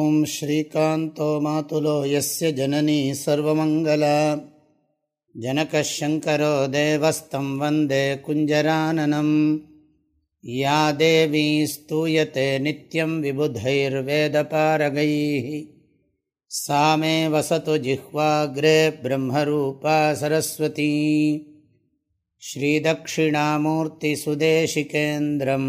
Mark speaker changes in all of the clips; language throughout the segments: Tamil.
Speaker 1: ॐ श्रीकान्तो मातुलो यस्य जननी सर्वमङ्गला जनकः शङ्करो देवस्तं वन्दे कुञ्जराननम् या देवी स्तूयते नित्यं विबुधैर्वेदपारगैः सा मे वसतु जिह्वाग्रे ब्रह्मरूपा सरस्वती श्रीदक्षिणामूर्तिसुदेशिकेन्द्रम्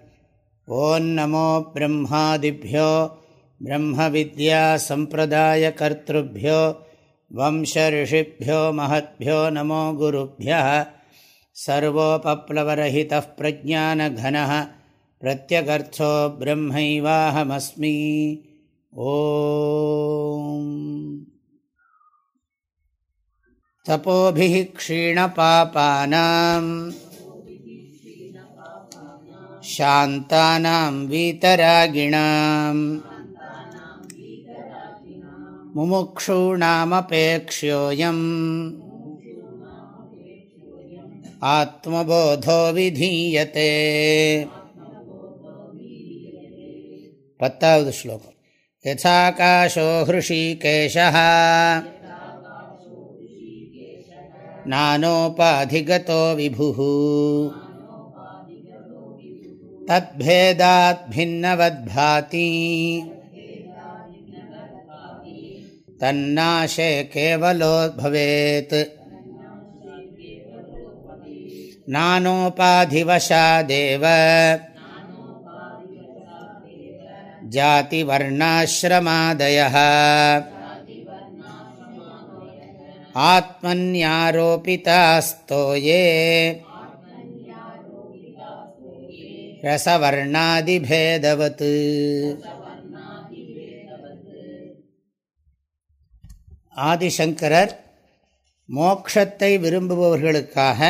Speaker 1: ॐ नमो ब्रह्मादिभ्यो ब्रह्मविद्यासम्प्रदायकर्तृभ्यो वंशऋषिभ्यो महद्भ्यो नमो गुरुभ्यः सर्वोपप्लवरहितः प्रज्ञानघनः प्रत्यगर्थो ब्रह्मैवाहमस्मि ॐ तपोभिः क्षीणपापानाम् शान्तानां वीतरागिणाम् मुमुक्षूणामपेक्ष्योऽयम् आत्मबोधो विधीयते पत्तावद् श्लोकं यथाकाशो हृषीकेशः नानोपाधिगतो विभुः तद्भेदात् भिन्नवद्भाति। तन्नाशे केवलो भवेत्। नानोपाधिवशादेव जातिवर्णाश्रमादयः। आत्मन्यारोपितास्तो ये ரசவர்ணாதிபேதவத். ஆதிசங்கரர் மோக்ஷத்தை விரும்புபவர்களுக்காக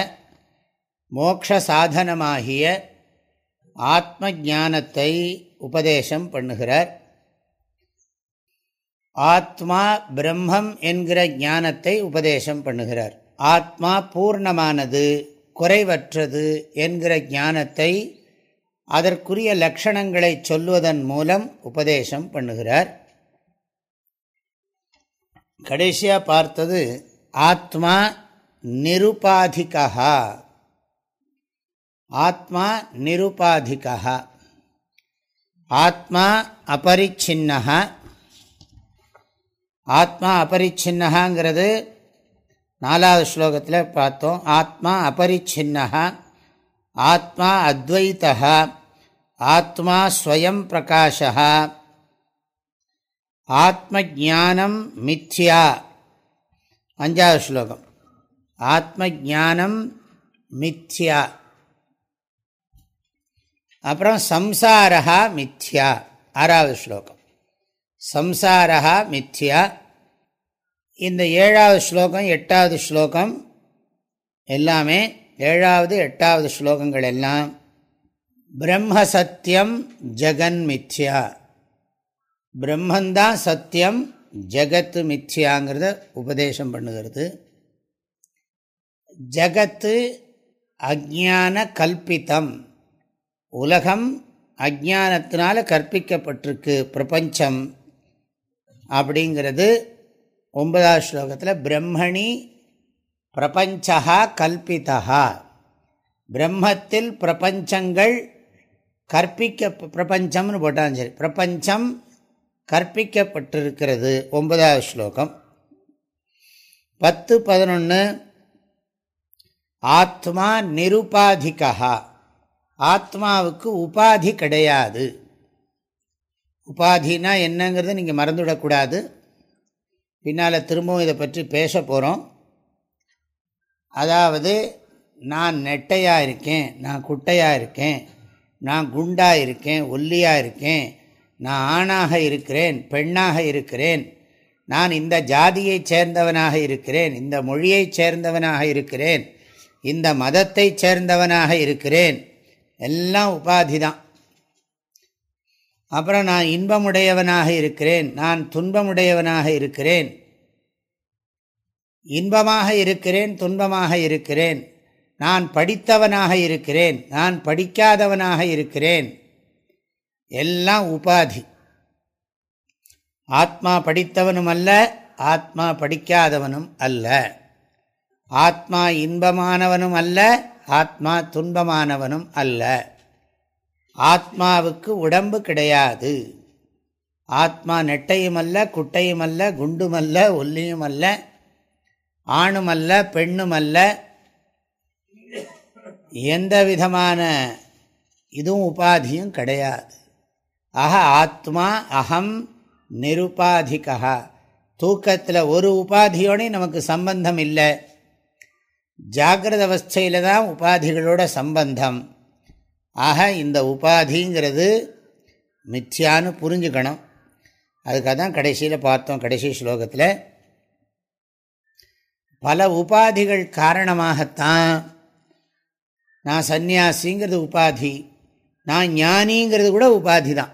Speaker 1: மோக்ஷ சாதனமாகிய ஆத்ம ஞானத்தை உபதேசம் பண்ணுகிறார். ஆத்மா பிரம்மம் என்கிற ஞானத்தை உபதேசம் பண்ணுகிறார். ஆத்மா பூர்ணமானது குறைவற்றது என்கிற ஞானத்தை அதற்குரிய லட்சணங்களை சொல்வதன் மூலம் உபதேசம் பண்ணுகிறார். கடைசியாக பார்த்தது ஆத்மா நிருபாதிகா ஆத்மா நிருபாதிகா ஆத்மா அபரிச்சின்னகா ஆத்மா அபரிச்சின்னகாங்கிறது நாலாவது ஸ்லோகத்தில் பார்த்தோம். ஆத்மா அபரிச்சின்னகா ஆத்மா அத்வைத்தகா ஆத்மா ஸ்வயம் பிரகாஷா ஆத்ம ஜானம் மித்யா. அஞ்சாவது ஸ்லோகம். ஆத்ம ஜானம் மித்யா. அப்புறம் சம்சாரா மித்யா. ஆறாவது ஸ்லோகம். சம்சாரா மித்யா. இந்த ஏழாவது ஸ்லோகம் எட்டாவது ஸ்லோகம் எல்லாமே ஏழாவது எட்டாவது ஸ்லோகங்கள் எல்லாம் பிரம்ம சத்தியம் ஜெகன் மித்யா பிரம்மந்தான் சத்தியம் ஜகத்து மித்யாங்கிறத உபதேசம் பண்ணுகிறது. ஜகத்து அஜான கல்பித்தம். உலகம் அஜானத்தினால் கற்பிக்கப்பட்டிருக்கு பிரபஞ்சம் அப்படிங்கிறது ஒன்பதாவது ஸ்லோகத்தில் பிரம்மணி பிரபஞ்சா கல்பிதா பிரம்மத்தில் பிரபஞ்சங்கள் கற்பிக்க பிரபஞ்சம்னு போட்டாலும் சரி. பிரபஞ்சம் கற்பிக்கப்பட்டிருக்கிறது. ஒன்பதாவது ஸ்லோகம். பத்து பதினொன்று ஆத்மா நிருபாதிகா ஆத்மாவுக்கு உபாதி கிடையாது. உபாதினா என்னங்கிறத நீங்கள் மறந்துவிடக்கூடாது. பின்னால் திரும்பவும் இதை பற்றி பேச போகிறோம் அதாவது நான் நெட்டையாக இருக்கேன் நான் குட்டையாக இருக்கேன் நான் குண்டாக இருக்கேன் ஒல்லியாக இருக்கேன் நான் ஆணாக இருக்கிறேன் பெண்ணாக இருக்கிறேன் நான் இந்த ஜாதியைச் சேர்ந்தவனாக இருக்கிறேன் இந்த மொழியைச் சேர்ந்தவனாக இருக்கிறேன் இந்த மதத்தைச் சேர்ந்தவனாக இருக்கிறேன். எல்லாம் உபாதி தான் அப்புறம் நான் இன்பமுடையவனாக இருக்கிறேன் நான் துன்பமுடையவனாக இருக்கிறேன். இன்பமாக இருக்கிறேன் துன்பமாக இருக்கிறேன். நான் படித்தவனாக இருக்கிறேன் நான் படிக்காதவனாக இருக்கிறேன். எல்லாம் உபாதி. ஆத்மா படித்தவனும் அல்ல ஆத்மா படிக்காதவனும் அல்ல. ஆத்மா இன்பமானவனும் அல்ல ஆத்மா துன்பமானவனும் அல்ல. ஆத்மாவுக்கு உடம்பு கிடையாது. ஆத்மா நெட்டையுமல்ல குட்டையுமல்ல குண்டுமல்ல ஒல்லியுமல்ல ஆணுமல்ல பெண்ணுமல்ல எந்த விதமான இதுவும் உபாதியும் கிடையாது. ஆக ஆத்மா அகம் நிருபாதிகா தூக்கத்தில் ஒரு உபாதியோடையும் நமக்கு சம்பந்தம் இல்லை. ஜாகிரத அவஸ்தையில் தான் உபாதிகளோட சம்பந்தம். ஆக இந்த உபாதிங்கிறது மித்யான்னு புரிஞ்சுக்கணும். அதுக்காக தான் கடைசியில் பார்த்தோம் கடைசி ஸ்லோகத்தில். பல உபாதிகள் காரணமாகத்தான் நான் சந்நியாசிங்கிறது உபாதி. நான் ஞானிங்கிறது கூட உபாதி தான்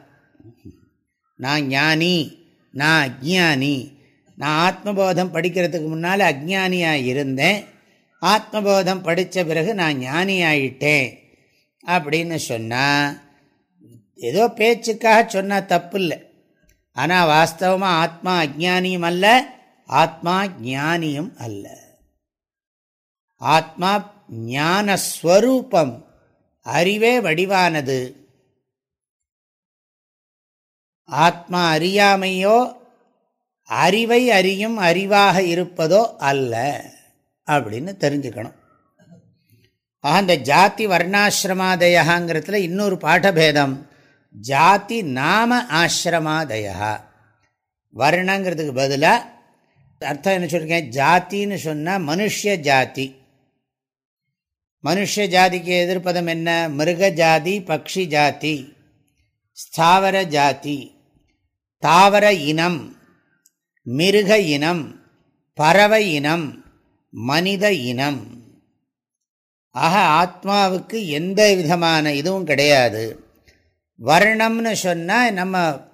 Speaker 1: நான் ஞானி நான் அஜ்ஞானி. நான் ஆத்மபோதம் படிக்கிறதுக்கு முன்னால் அஜ்ஞானியாக இருந்தேன் ஆத்மபோதம் படித்த பிறகு நான் ஞானி ஆயிட்டேன் அப்படின்னு சொன்னால் ஏதோ பேச்சுக்காக சொன்னால் தப்பு இல்லை ஆனால் வாஸ்தவமாக ஆத்மா அஜ்ஞானியும் அல்ல ஆத்மா ஞானியும் அல்ல. ஆத்மா ஞானஸ்வரூபம் அறிவே வடிவானது. ஆத்மா அறியாமையோ அறிவை அறியும் அறிவாக இருப்பதோ அல்ல அப்படின்னு தெரிஞ்சுக்கணும். ஆக இந்த ஜாதி வர்ணாசிரமாதயாங்கிறதுல இன்னொரு பாடபேதம் ஜாதி நாம ஆசிரமாதயா வர்ணங்கிறதுக்கு பதிலாக அர்த்தம் என்ன சொல்லியிருக்கேன் ஜாத்தின்னு சொன்னால் மனுஷ ஜாதி. மனுஷ ஜாதிக்கு எதிர்ப்பதம் என்ன? மிருக ஜாதி பக்ஷி ஜாதி ஸ்தாவர ஜாதி தாவர இனம் மிருக இனம் பறவை இனம் மனித இனம். ஆக ஆத்மாவுக்கு எந்த விதமான இதுவும் கிடையாது. வர்ணம்னு சொன்னால் நம்ம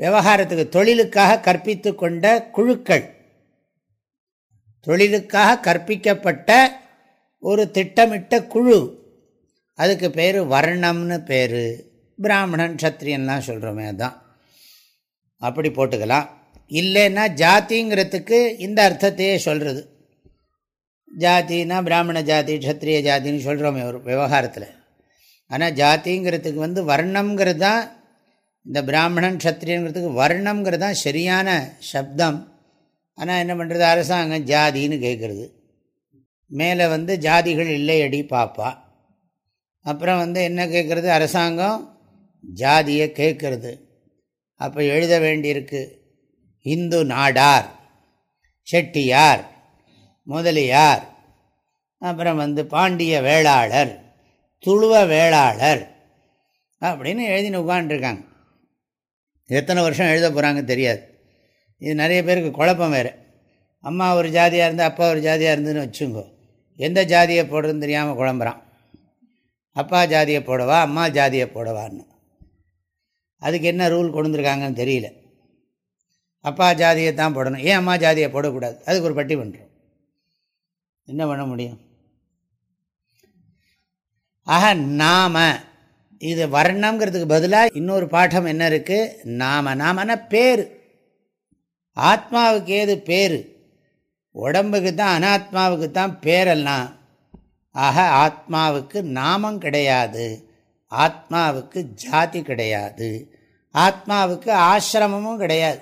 Speaker 1: விவகாரத்துக்கு தொழிலுக்காக கற்பித்து கொண்ட குழுக்கள். தொழிலுக்காக கற்பிக்கப்பட்ட ஒரு திட்டமிட்ட குழு. அதுக்கு பேர் வர்ணம்னு பேர். பிராமணன் சத்திரியன்லாம் சொல்கிறோமே அதுதான் அப்படி போட்டுக்கலாம். இல்லைன்னா ஜாதிங்கிறதுக்கு இந்த அர்த்தத்தையே சொல்கிறது ஜாத்தின்னா பிராமண ஜாதி க்ஷத்ரிய ஜாதின்னு சொல்கிறோமே ஒரு விவகாரத்தில். ஆனால் ஜாதிங்கிறதுக்கு வந்து வர்ணம்ங்கிறது தான் இந்த பிராமணன் க்ஷத்ரியங்கிறதுக்கு வர்ணம்ங்கிறது தான் சரியான சப்தம். ஆனால் என்ன பண்ணுறது அரசாங்கம் ஜாதின்னு கேட்குறது மேலே வந்து ஜாதிகள் இல்லையடி பாப்பா. அப்புறம் வந்து என்ன கேட்குறது அரசாங்கம் ஜாதியை கேட்குறது அப்போ எழுத வேண்டியிருக்கு இந்து நாடார் செட்டியார் முதலியார் அப்புறம் வந்து பாண்டிய வேளாளர் துளுவ வேளாளர் அப்படின்னு எழுதின்னு உட்காந்துருக்காங்க எத்தனை வருஷம் எழுத போகிறாங்க தெரியாது. இது நிறைய பேருக்கு குழப்பம் வேறு. அம்மா ஒரு ஜாதியாக இருந்து அப்பா ஒரு ஜாதியாக இருந்துன்னு வச்சுங்கோ. எந்த ஜாதியை போடுறதுன்னு தெரியாமல் குழம்புறான். அப்பா ஜாதியை போடவா அம்மா ஜாதியை போடவான்னு. அதுக்கு என்ன ரூல் கொடுத்துருக்காங்கன்னு தெரியல. அப்பா ஜாதியை தான் போடணும். ஏன் அம்மா ஜாதியை போடக்கூடாது? அதுக்கு ஒரு பட்டி பண்ணுறோம் என்ன பண்ண முடியும்? ஆக நாம இது வர்ணங்கிறதுக்கு பதிலாக இன்னொரு பாடம் என்ன இருக்குது நாம நாமனா பேர். ஆத்மாவுக்கு ஏது பேர்? உடம்புக்கு தான் அனாத்மாவுக்கு தான் பேரெல்லாம். ஆக ஆத்மாவுக்கு நாமம் கிடையாது. ஆத்மாவுக்கு ஜாதி கிடையாது. ஆத்மாவுக்கு ஆசிரமமும் கிடையாது.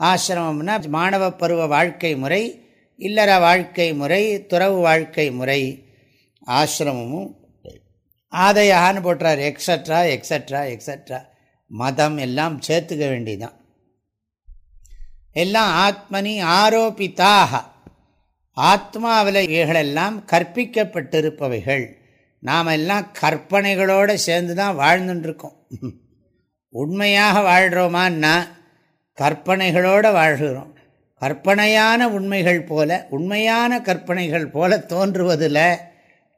Speaker 1: ஆசிரமம்னா மாணவ பருவ வாழ்க்கை முறை இல்லற வாழ்க்கை முறை துறவு வாழ்க்கை முறை. ஆசிரமமும் ஆதையான்னு போட்டுறார். எக்ஸட்ரா எக்ஸட்ரா எக்ஸட்ரா மதம் எல்லாம் சேர்த்துக்க வேண்டிதான். எல்லாம் ஆத்மனி ஆரோபித்தாக ஆத்மாவில் இவைகளெல்லாம் கற்பிக்கப்பட்டிருப்பவைகள். நாம் எல்லாம் கற்பனைகளோடு சேர்ந்து தான் வாழ்ந்துட்டுருக்கோம் உண்மையாக வாழ்கிறோமான்னா கற்பனைகளோடு வாழ்கிறோம். கற்பனையான உண்மைகள் போல உண்மையான கற்பனைகள் போல தோன்றுவதில்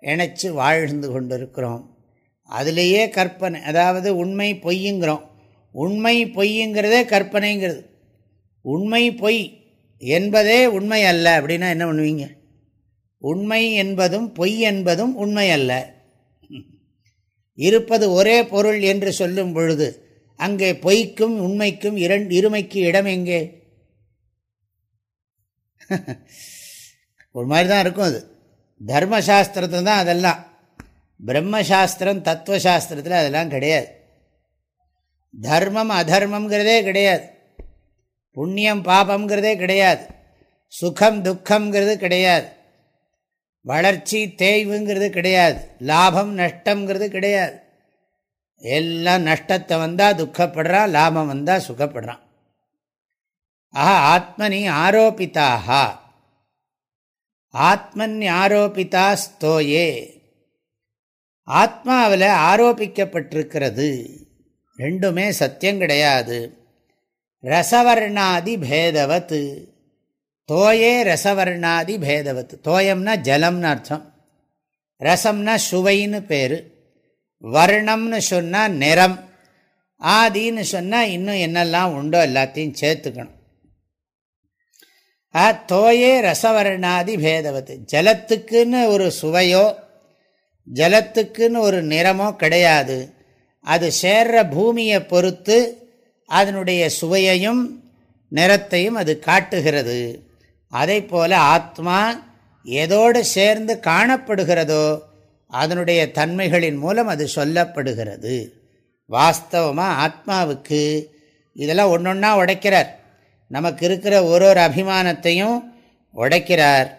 Speaker 1: இணைச்சி வாழ்ந்து கொண்டிருக்கிறோம். அதிலேயே கற்பனை அதாவது உண்மை பொய்யுங்கிறோம் உண்மை பொய்யுங்கிறதே கற்பனைங்கிறது. உண்மை பொய் என்பதே உண்மை அல்ல. அப்படின்னா என்ன பண்ணுவீங்க? உண்மை என்பதும் பொய் என்பதும் உண்மை அல்ல. இருப்பது ஒரே பொருள் என்று சொல்லும் பொழுது அங்கே பொய்க்கும் உண்மைக்கும் இரண்டு இருமைக்கு இடம் எங்கே? ஒரு மாதிரி தான் இருக்கும் அது. தர்மசாஸ்திரத்தில் தான் அதெல்லாம். பிரம்மசாஸ்திரம் தத்துவசாஸ்திரத்தில் அதெல்லாம் கிடையாது. தர்மம் அதர்மங்கிறதே கிடையாது. புண்ணியம் பாபங்கிறதே கிடையாது. சுகம் துக்கங்கிறது கிடையாது. வளர்ச்சி தேய்வுங்கிறது கிடையாது. லாபம் நஷ்டங்கிறது கிடையாது. எல்லாம் நஷ்டத்தை வந்தால் துக்கப்படுறான் லாபம் வந்தால் சுகப்படுறான். ஆஹா ஆத்மனி ஆரோபித்தாகா ஆத்மன் ஆரோபிதா ஸ்தோயே. ஆத்மாவில் ஆரோபிக்கப்பட்டிருக்கிறது. ரெண்டுமே சத்தியம் கிடையாது. ரசவர்ணாதி பேதவத்து தோயே ரசவர்ணாதி பேதவத்து தோயம்னா ஜலம்னு அர்த்தம். ரசம்னா சுவைன்னு பேர். வர்ணம்னு சொன்னால் நிறம். ஆதின்னு சொன்னால் இன்னும் என்னெல்லாம் உண்டோ எல்லாத்தையும் சேர்த்துக்கணும். ஆ தோயே ரசவர்ணாதி பேதவத்து ஜலத்துக்குன்னு ஒரு சுவையோ ஜலத்துக்குன்னு ஒரு நிறமோ கிடையாது. அது சேர்ற பூமியை பொறுத்து அதனுடைய சுவையையும் நிறத்தையும் அது காட்டுகிறது. அதை போல் ஆத்மா எதோடு சேர்ந்து காணப்படுகிறதோ அதனுடைய தன்மைகளின் மூலம் அது சொல்லப்படுகிறது. வாஸ்தவமாக ஆத்மாவுக்கு இதெல்லாம் ஒன்று ஒன்றா உடைக்கிறார். நமக்கு இருக்கிற ஒரு ஒரு அபிமானத்தையும் உடைக்கிறார்.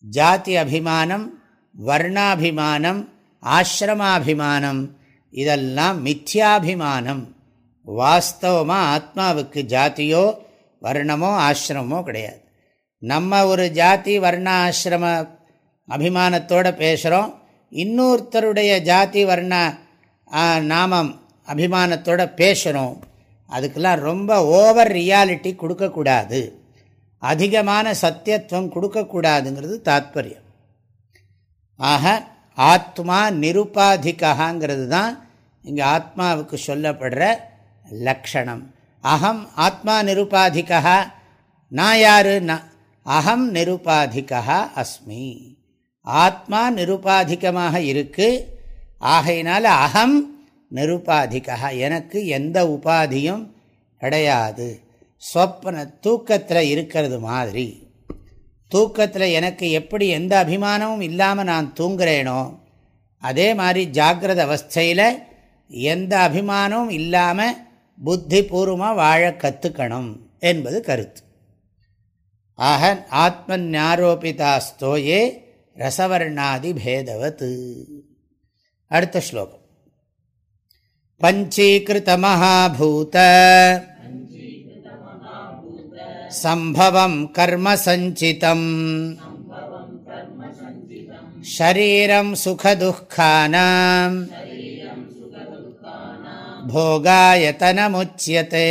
Speaker 1: ஜாதி அபிமானம் வர்ணாபிமானம் ஆசிரமாபிமானம் இதெல்லாம் மித்யாபிமானம். வாஸ்தவமாக ஆத்மாவுக்கு ஜாத்தியோ வர்ணமோ ஆசிரமோ கிடையாது. நம்ம ஒரு ஜாதி வர்ண ஆசிரம அபிமானத்தோடு பேசுகிறோம் இன்னொருத்தருடைய ஜாதி வர்ண நாமம் அபிமானத்தோடு பேசுகிறோம் அதுக்கெல்லாம் ரொம்ப ஓவர் ரியாலிட்டி கொடுக்கக்கூடாது. அதிகமான சத்தியத்துவம் கொடுக்கக்கூடாதுங்கிறது தாத்பரியம். ஆக ஆத்மா நிருபாதிகாங்கிறது தான் இங்கே ஆத்மாவுக்கு சொல்லப்படுற லக்ஷணம். அகம் ஆத்மா நிருபாதிகா நான் யாரு அகம் நிருபாதிகா அஸ்மி. ஆத்மா நிருபாதிகமாக இருக்கு ஆகையினால அகம் நிருபாதிகா எனக்கு எந்த உபாதியும் கிடையாது. சொப்பன தூக்கத்தில் இருக்கிறது மாதிரி. தூக்கத்தில் எனக்கு எப்படி எந்த அபிமானமும் இல்லாமல் நான் தூங்குறேனோ அதே மாதிரி ஜாகிரத அவஸ்தையில் எந்த அபிமானமும் இல்லாமல் புத்திபூர்வமாக வாழ கற்றுக்கணும் என்பது கருத்து. ஆக ஆத்ம ஞாரோபிதாஸ்தோயே ரசவர்ணாதி பேதவத் அடுத்த ஸ்லோகம் பஞ்சீகிருத மகாபூத சம்பவம் கர்ம சஞ்சிதம். ஷரீரம் சுகதுக்கானாம் भोगायतनमुच्यते।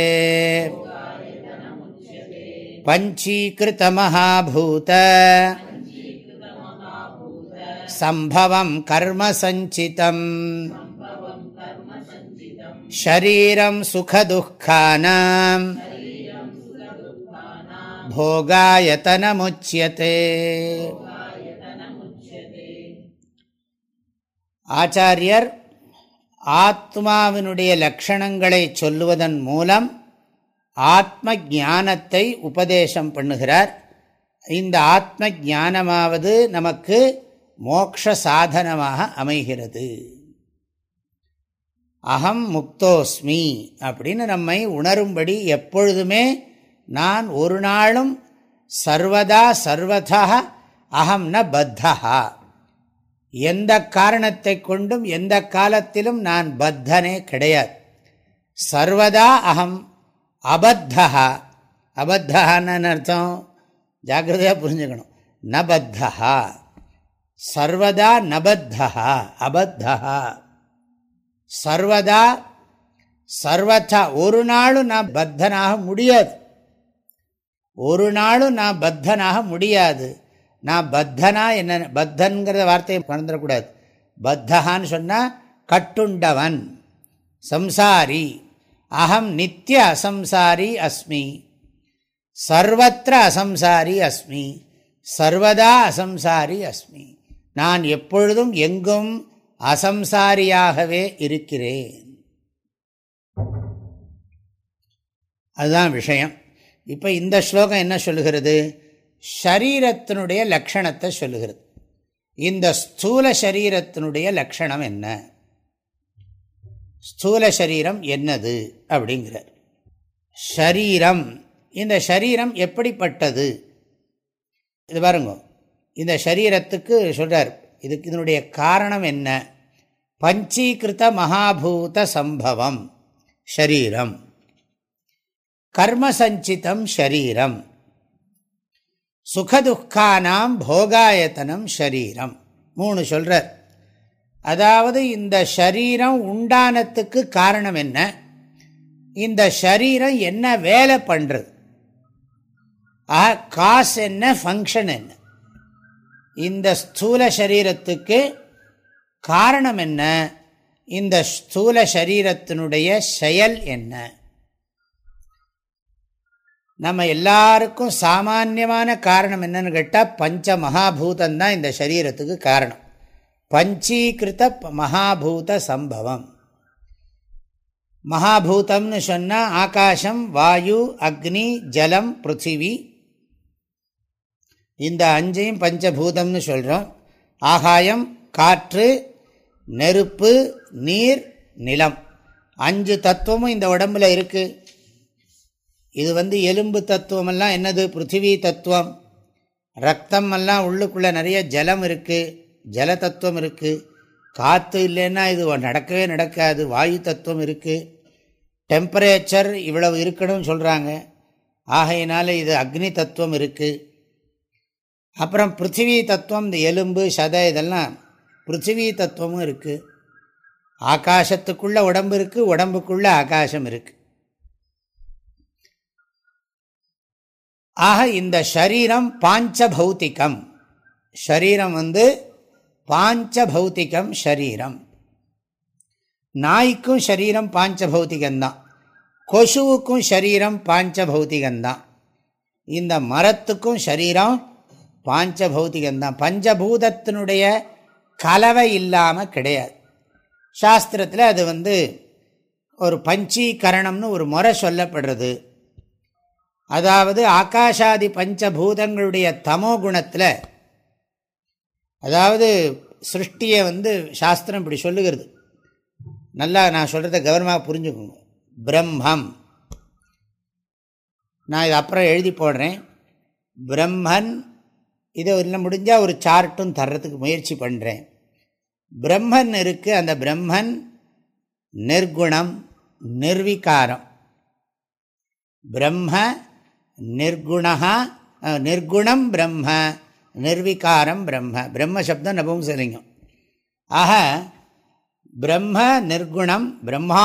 Speaker 1: पञ्चीकृतमहाभूत सम्भवं कर्म सञ्चितम् शरीरं सुखदुःखानां भोगायतनमुच्यते। आचार्यर् ஆத்மாவினுடைய லக்ஷணங்களை சொல்லுவதன் மூலம் ஆத்ம ஞானத்தை உபதேசம் பண்ணுகிறார். இந்த ஆத்ம ஞானமாவது நமக்கு மோக்ஷ சாதனமாக அமைகிறது. அகம் முக்தோஸ்மி அப்படின்னு நம்மை உணரும்படி எப்பொழுதுமே நான் ஒரு நாளும் சர்வதா சர்வதா அகம் ந பத்தா எந்த காரணத்தை கொண்டும் எந்த காலத்திலும் நான் பத்தனே கிடையாது. சர்வதா அகம் அபத்தா அபத்தான்னு அர்த்தம் ஜாக்கிரதையாக புரிஞ்சுக்கணும். நபத்தா சர்வதா நபத்தா அபத்தா சர்வதா சர்வத்தா ஒரு நாளும் நான் பத்தனாக முடியாது. ஒரு நாளும் நான் பத்தனாக முடியாது. நான் பத்தனா என்ன பத்தன்கிற வார்த்தையை மறந்துடக்கூடாது. பத்தகான்னு சொன்னால் கட்டுண்டவன் சம்சாரி. அகம் நித்திய அசம்சாரி அஸ்மி. சர்வத்திர அசம்சாரி அஸ்மி. சர்வதா அசம்சாரி அஸ்மி. நான் எப்பொழுதும் எங்கும் அசம்சாரியாகவே இருக்கிறேன். அதுதான் விஷயம். இப்போ இந்த ஸ்லோகம் என்ன சொல்லுகிறது? ஷரீரத்தினுடைய லக்ஷணத்தை சொல்லுகிறது. இந்த ஸ்தூல சரீரத்தினுடைய லக்ஷணம் என்ன? ஸ்தூல சரீரம் என்னது? அப்படிங்கிறார். ஷரீரம் இந்த சரீரம் எப்படிப்பட்டது? இது பாருங்க இந்த சரீரத்துக்கு சொல்கிறார் இதுக்கு இதனுடைய காரணம் என்ன? பஞ்சீகிருத மகாபூத சம்பவம் ஷரீரம் கர்மசஞ்சிதம் ஷரீரம் சுகதுக்கானாம் போகாயத்தனம் ஷரீரம். மூணு சொல்கிறார் அதாவது இந்த ஷரீரம் உண்டானத்துக்கு காரணம் என்ன? இந்த ஷரீரம் என்ன வேலை பண்ணுறது ஆ காசு என்ன ஃபங்க்ஷன் என்ன? இந்த ஸ்தூல சரீரத்துக்கு காரணம் என்ன? இந்த ஸ்தூல சரீரத்தினுடைய செயல் என்ன? நம்ம எல்லாருக்கும் சாமானியமான காரணம் என்னன்னு கேட்டால் பஞ்ச மகாபூதந்தான் இந்த சரீரத்துக்கு காரணம். பஞ்சீகிருத மகாபூத சம்பவம். மகாபூதம்னு சொன்னால் ஆகாசம் வாயு அக்னி ஜலம் பிருத்திவி. இந்த அஞ்சையும் பஞ்சபூதம்னு சொல்கிறோம் ஆகாயம் காற்று நெருப்பு நீர் நிலம். அஞ்சு தத்துவமும் இந்த உடம்பில் இருக்குது இது வந்து எலும்பு தத்துவமெல்லாம் என்னது? பிருத்திவி தத்துவம். ரத்தம் எல்லாம் உள்ளுக்குள்ளே நிறைய ஜலம் இருக்குது ஜல தத்துவம் இருக்குது காற்று இல்லைன்னா இது நடக்கவே நடக்காது. வாயு தத்துவம் இருக்குது டெம்பரேச்சர் இவ்வளவு இருக்கணும்னு சொல்கிறாங்க ஆகையினால இது அக்னி தத்துவம் இருக்குது அப்புறம் பிருத்திவி தத்துவம் இந்த எலும்பு சதை இதெல்லாம் பிருத்திவி தத்துவமும் இருக்குது ஆகாசத்துக்குள்ளே உடம்பு இருக்குது உடம்புக்குள்ளே ஆகாசம் இருக்குது ஆக இந்த ஷரீரம் பாஞ்ச பௌத்திகம் ஷரீரம் வந்து பாஞ்ச பௌத்திகம் ஷரீரம். நாய்க்கும் ஷரீரம் பாஞ்ச பௌத்திகம்தான் கொசுவுக்கும் ஷரீரம் பாஞ்ச பௌத்திகம்தான் இந்த மரத்துக்கும் ஷரீரம் பாஞ்ச பௌத்திகம்தான் பஞ்சபூதத்தினுடைய கலவை இல்லாமல் கிடையாது. சாஸ்திரத்தில் அது வந்து ஒரு பஞ்சீகரணம்னு ஒரு முறை சொல்லப்படுறது. அதாவது ஆகாஷாதி பஞ்சபூதங்களுடைய தமோ குணத்தில் அதாவது சிருஷ்டியை வந்து சாஸ்திரம் இப்படி சொல்லுகிறது. நல்லா நான் சொல்கிறத கவனமாக புரிஞ்சுக்கோங்க பிரம்மம். நான் இது அப்புறம் எழுதி போடுறேன். பிரம்மன் இதை இல்லை முடிஞ்சால் ஒரு சார்ட்டும் தர்றதுக்கு முயற்சி பண்ணுறேன் பிரம்மன் இருக்குது அந்த பிரம்மன் நிர்குணம் நிர்விகாரம். பிரம்ம நிர்குணா நிர்குணம் பிரம்ம நிர்விகாரம் பிரம்ம. பிரம்ம சப்தம் நபும்சலிங்கம். ஆக பிரம்ம நிர்குணம் பிரம்மா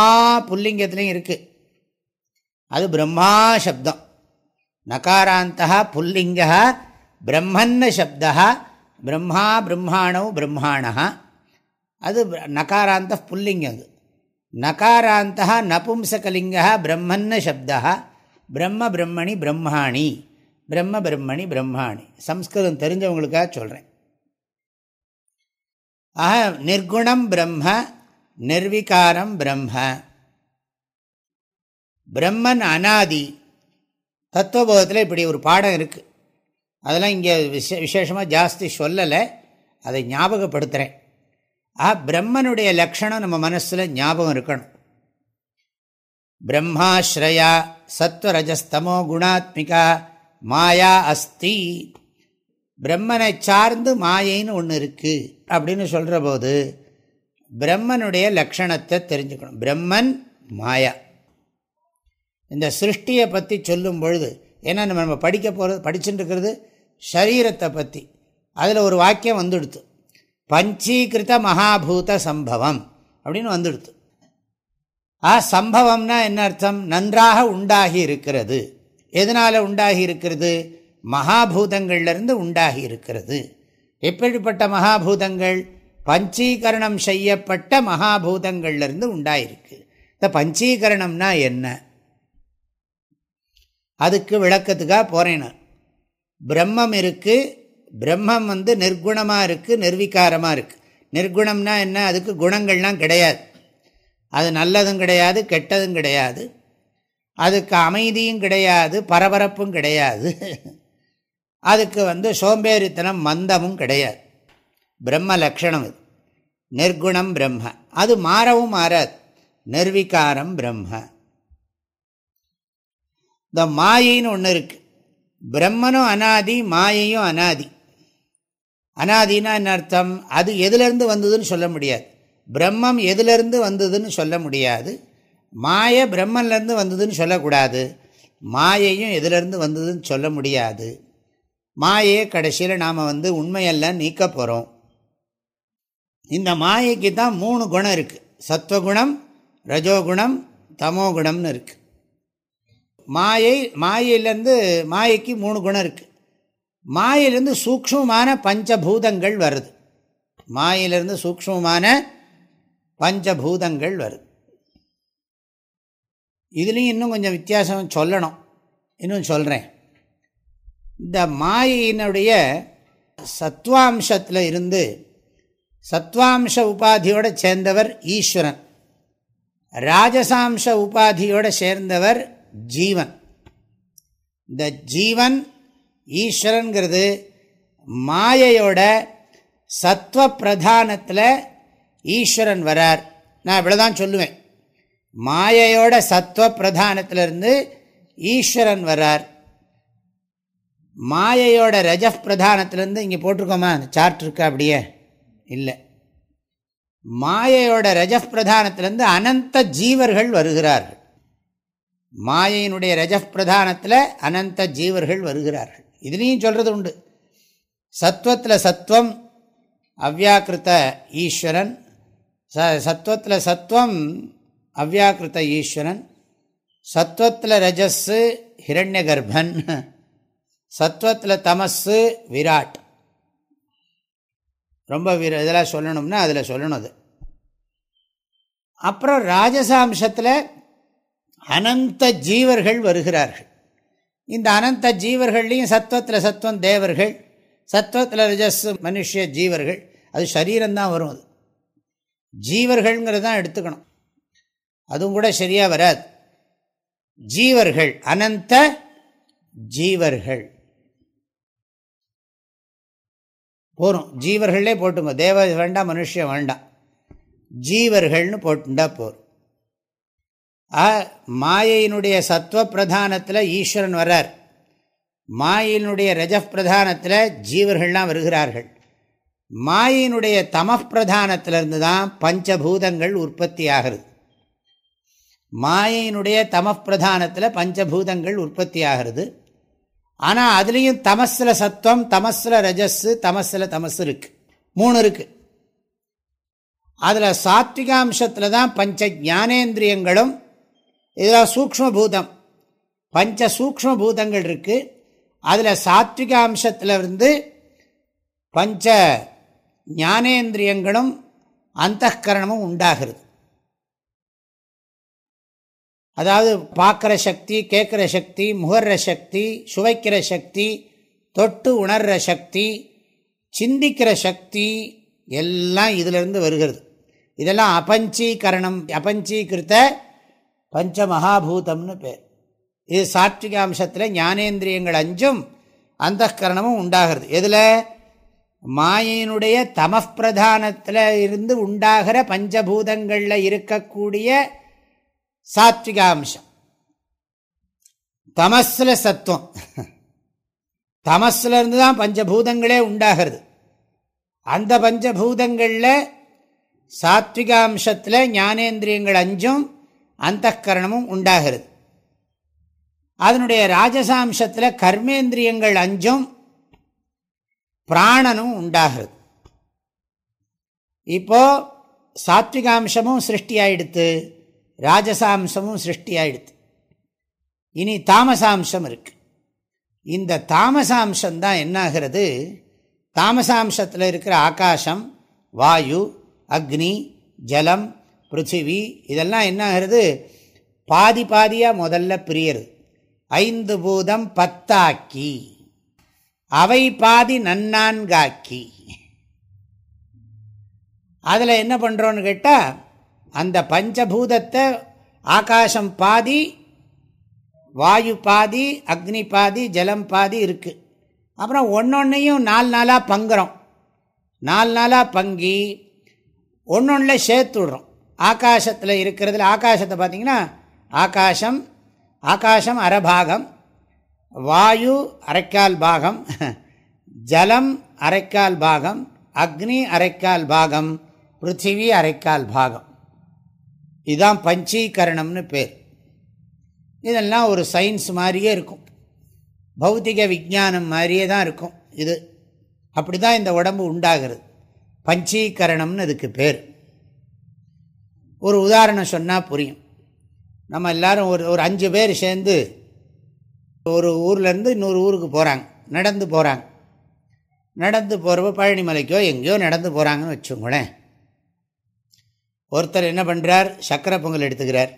Speaker 1: புல்லிங்கத்துலேயும் இருக்குது அது பிரம்மா சப்தம். நகாராந்தா புல்லிங்க பிரம்மன்ன சப்தா பிரம்மா பிரம்மாணவ் பிரம்மாணா அது நகாராந்த புல்லிங்கம் அது. நகாராந்த நபும்சகலிங்க பிரம்மன்ன சப்தா பிரம்ம பிரம்மணி பிரம்மாணி. பிரம்ம பிரம்மணி பிரம்மாணி. சம்ஸ்கிருதம் தெரிஞ்சவங்களுக்காக சொல்கிறேன் ஆக நிர்குணம் பிரம்ம நிர்விகாரம் பிரம்ம. பிரம்மன் அனாதி. தத்துவபோதத்தில் இப்படி ஒரு பாடம் இருக்குது அதெல்லாம் இங்கே விசே விசேஷமாக ஜாஸ்தி சொல்லலை. அதை ஞாபகப்படுத்துகிறேன் ஆ பிரம்மனுடைய லக்ஷணம் நம்ம மனசில் ஞாபகம் இருக்கணும். பிரம்மாஸ்ரயா சத்வரஜஸ்தமோ குணாத்மிகா மாயா அஸ்தி பிரம்மனை சார்ந்து மாயைன்னு ஒன்று இருக்குது அப்படின்னு சொல்கிற போது பிரம்மனுடைய லக்ஷணத்தை தெரிஞ்சுக்கணும். பிரம்மன் மாயா. இந்த சிருஷ்டியை பற்றி சொல்லும் பொழுது ஏன்னா நம்ம நம்ம படிக்க போகிறது படிச்சுட்டு இருக்கிறது சரீரத்தை பற்றி அதில் ஒரு வாக்கியம் வந்துடுத்து. பஞ்சீகிருத மகாபூத சம்பவம் அப்படின்னு வந்துடுத்து. ஆ சம்பவம்னா என்ன அர்த்தம்? நன்றாக உண்டாகி இருக்கிறது எதனால் உண்டாகி இருக்கிறது மகாபூதங்கள்லேருந்து உண்டாகி இருக்கிறது எப்படிப்பட்ட மகாபூதங்கள்? பஞ்சீகரணம் செய்யப்பட்ட மகாபூதங்கள்லேருந்து உண்டாயிருக்கு. இந்த பஞ்சீகரணம்னா என்ன? அதுக்கு விளக்கத்துக்காக போகிறேன் நான். பிரம்மம் இருக்குது பிரம்மம் வந்து நிர்குணமாக இருக்குது நிர்வீகாரமாக இருக்குது நிர்குணம்னா என்ன? அதுக்கு குணங்கள்லாம் கிடையாது. அது நல்லதும் கிடையாது கெட்டதும் கிடையாது. அதுக்கு அமைதியும் கிடையாது பரபரப்பும் கிடையாது. அதுக்கு வந்து சோம்பேறித்தனம் மந்தமும் கிடையாது. பிரம்ம லக்ஷணம் இது. நிர்குணம் பிரம்ம. அது மாறவும் மாறாது. நிர்விகாரம் பிரம்ம. இந்த மாயின்னு ஒன்று இருக்குது பிரம்மனும் அனாதி மாயையும் அனாதி. அனாதினா என்ன அர்த்தம்? அது எதுலேருந்து வந்ததுன்னு சொல்ல முடியாது. பிரம்மம் எதுலேருந்து வந்ததுன்னு சொல்ல முடியாது. மாய பிரம்மன்லேருந்து வந்ததுன்னு சொல்லக்கூடாது. மாயையும் எதுலேருந்து வந்ததுன்னு சொல்ல முடியாது. மாயையை கடைசியில் நாம் வந்து உண்மையெல்லாம் நீக்க போகிறோம் இந்த மாயைக்கு தான் மூணு குணம் இருக்குது சத்வகுணம் ரஜோகுணம் தமோகுணம்னு இருக்குது மாயை மாயையிலேருந்து மாயைக்கு மூணு குணம் இருக்குது மாயிலிருந்து சூக்ஷமான பஞ்சபூதங்கள் வருது. மாயிலிருந்து சூக்ஷமான பஞ்சபூதங்கள் வருது. இதுலேயும் இன்னும் கொஞ்சம் வித்தியாசம் சொல்லணும். இன்னும் சொல்கிறேன் இந்த மாயினுடைய சத்வாம்சத்தில் இருந்து சத்வாம்ச உபாதியோடு சேர்ந்தவர் ஈஸ்வரன். ராஜசாம்ச உபாதியோடு சேர்ந்தவர் ஜீவன். இந்த ஜீவன் ஈஸ்வரனுங்கிறது மாயையோட சத்வ பிரதானத்தில் ஈஸ்வரன் வரார். நான் இவ்வளோதான் சொல்லுவேன். மாயையோட சத்துவ பிரதானத்திலிருந்து ஈஸ்வரன் வரார். மாயையோட ரஜப் பிரதானத்திலேருந்து இங்கே போட்டிருக்கோமா? அந்த சார்ட் இருக்கா அப்படியே? இல்லை. மாயையோட ரஜப் பிரதானத்திலேருந்து அனந்த ஜீவர்கள் வருகிறார்கள். மாயையினுடைய ரஜப் பிரதானத்தில் அனந்த ஜீவர்கள் வருகிறார்கள். இதுலேயும் சொல்கிறது உண்டு. சத்வத்தில் சத்வம் அவ்யாக்கிருத்த ஈஸ்வரன் ச சத்வத்தில் சத்வம் அவ்யாக்கிருத்த ஈஸ்வரன். சத்வத்தில் ரஜஸ்ஸு ஹிரண்ய கர்ப்பன் சத்வத்தில் தமஸு விராட். ரொம்ப விர இதெல்லாம் சொல்லணும்னா அதில் சொல்லணும் அது அப்புறம் ராஜசாம்சத்தில் அனந்த ஜீவர்கள் வருகிறார்கள். இந்த அனந்த ஜீவர்கள்லேயும் சத்வத்தில் சத்வம் தேவர்கள் சத்வத்தில் ரஜஸ் மனுஷ ஜீவர்கள் அது சரீரம்தான் வரும் அது. ஜீவர்கள்ங்கிறது தான் எடுத்துக்கணும். அதுவும் கூட சரியாக வராது. ஜீவர்கள் அனந்த ஜீவர்கள். போகும் ஜீவர்களே போட்டுங்க. தேவ வேண்டாம் மனுஷன் வேண்டாம் ஜீவர்கள்னு போட்டுண்டா போகும் மாயையினுடைய சத்துவ பிரதானத்தில் ஈஸ்வரன் வர்றார். மாயினுடைய ரஜப் பிரதானத்தில் ஜீவர்கள்லாம் வருகிறார்கள். மாயினுடைய தமப்பிரதானத்திலிருந்து தான் பஞ்சபூதங்கள் உற்பத்தி ஆகிறது மாயினுடைய தமப்பிரதானத்தில் பஞ்சபூதங்கள் உற்பத்தி ஆகிறது ஆனால் அதுலேயும் தமஸில் சத்துவம் தமஸில் ரஜஸ்ஸு தமஸில் தமஸ் இருக்குது மூணு இருக்குது அதில் சாத்விகாம்சத்தில் தான் பஞ்ச ஞானேந்திரியங்களும் இதில் சூக்மபூதம் பஞ்ச சூக்மபூதங்கள் இருக்குது அதில் சாத்விகாம்சத்தில் இருந்து பஞ்ச ஞானேந்திரியங்களும் அந்த கரணமும் உண்டாகிறது. அதாவது பார்க்குற சக்தி கேட்குற சக்தி முகர்ற சக்தி சுவைக்கிற சக்தி தொட்டு உணர்கிற சக்தி சிந்திக்கிற சக்தி எல்லாம் இதிலிருந்து வருகிறது. இதெல்லாம் அபஞ்சீகரணம் அபஞ்சீகிருத்த பஞ்ச மகாபூதம்னு பேர். இது சாத்விக அம்சத்தில் ஞானேந்திரியங்கள் அஞ்சும் அந்த கரணமும் உண்டாகிறது. எதில்? மாயினுடைய தமப்பிரதானத்தில் இருந்து உண்டாகிற பஞ்சபூதங்களில் இருக்கக்கூடிய சாத்விகாம்சம். தமஸில் சத்துவம். தமஸில் இருந்து தான் பஞ்சபூதங்களே உண்டாகிறது. அந்த பஞ்சபூதங்களில் சாத்விக அம்சத்தில் ஞானேந்திரியங்கள் அஞ்சும் அந்த கரணமும் உண்டாகிறது. அதனுடைய ராஜசாம்சத்தில் கர்மேந்திரியங்கள் அஞ்சும் பிராணனும் உண்டாகிறது. இப்போ சாத்விகாம்சமும் சிருஷ்டி ஆயிடுத்து ராஜசாம்சமும் சிருஷ்டி இனி தாமசாம்சம் இருக்கு. இந்த தாமசாம்சம் தான் என்னாகிறது? தாமசாம்சத்தில் இருக்கிற ஆகாசம் வாயு அக்னி ஜலம் பிருத்திவி இதெல்லாம் என்ன ஆகிறது பாதி பாதியாக முதல்ல பிரியறது. ஐந்து பூதம் பத்தாக்கி. அவை பாதி நன்னான்காக்கி. அதில் என்ன பண்ணுறோன்னு கேட்டால் அந்த பஞ்சபூதத்தை ஆகாசம் பாதி வாயு பாதி அக்னி பாதி ஜலம் பாதி இருக்குது அப்புறம் ஒன்றொன்னையும் நாலு நாளாக பங்குறோம். நாலு நாளாக பங்கி ஒன்றொன்னில் சேர்த்து விடுறோம். ஆகாசத்தில் இருக்கிறதுல ஆகாசத்தை பார்த்திங்கன்னா ஆகாசம் ஆகாசம் அரபாகம் வாயு அரைக்கால் பாகம் ஜலம் அரைக்கால் பாகம் அக்னி அரைக்கால் பாகம் பிருத்திவி அரைக்கால் பாகம். இதுதான் பஞ்சீகரணம்னு பேர். இதெல்லாம் ஒரு சயின்ஸ் மாதிரியே இருக்கும். பௌத்திக விஜானம் மாதிரியே தான் இருக்கும் இது. அப்படி தான் இந்த உடம்பு உண்டாகிறது. பஞ்சீகரணம்னு அதுக்கு பேர். ஒரு உதாரணம் சொன்னால் புரியும். நம்ம எல்லோரும் ஒரு ஒரு அஞ்சு பேர் சேர்ந்து ஒரு ஊர்லேருந்து இன்னொரு ஊருக்கு போகிறாங்க நடந்து போகிறாங்க நடந்து போகிறப்ப பழனிமலைக்கோ எங்கேயோ நடந்து போகிறாங்கன்னு வச்சுக்கோங்களேன். ஒருத்தர் என்ன பண்ணுறார் சக்கரை பொங்கல் எடுத்துக்கிறார்.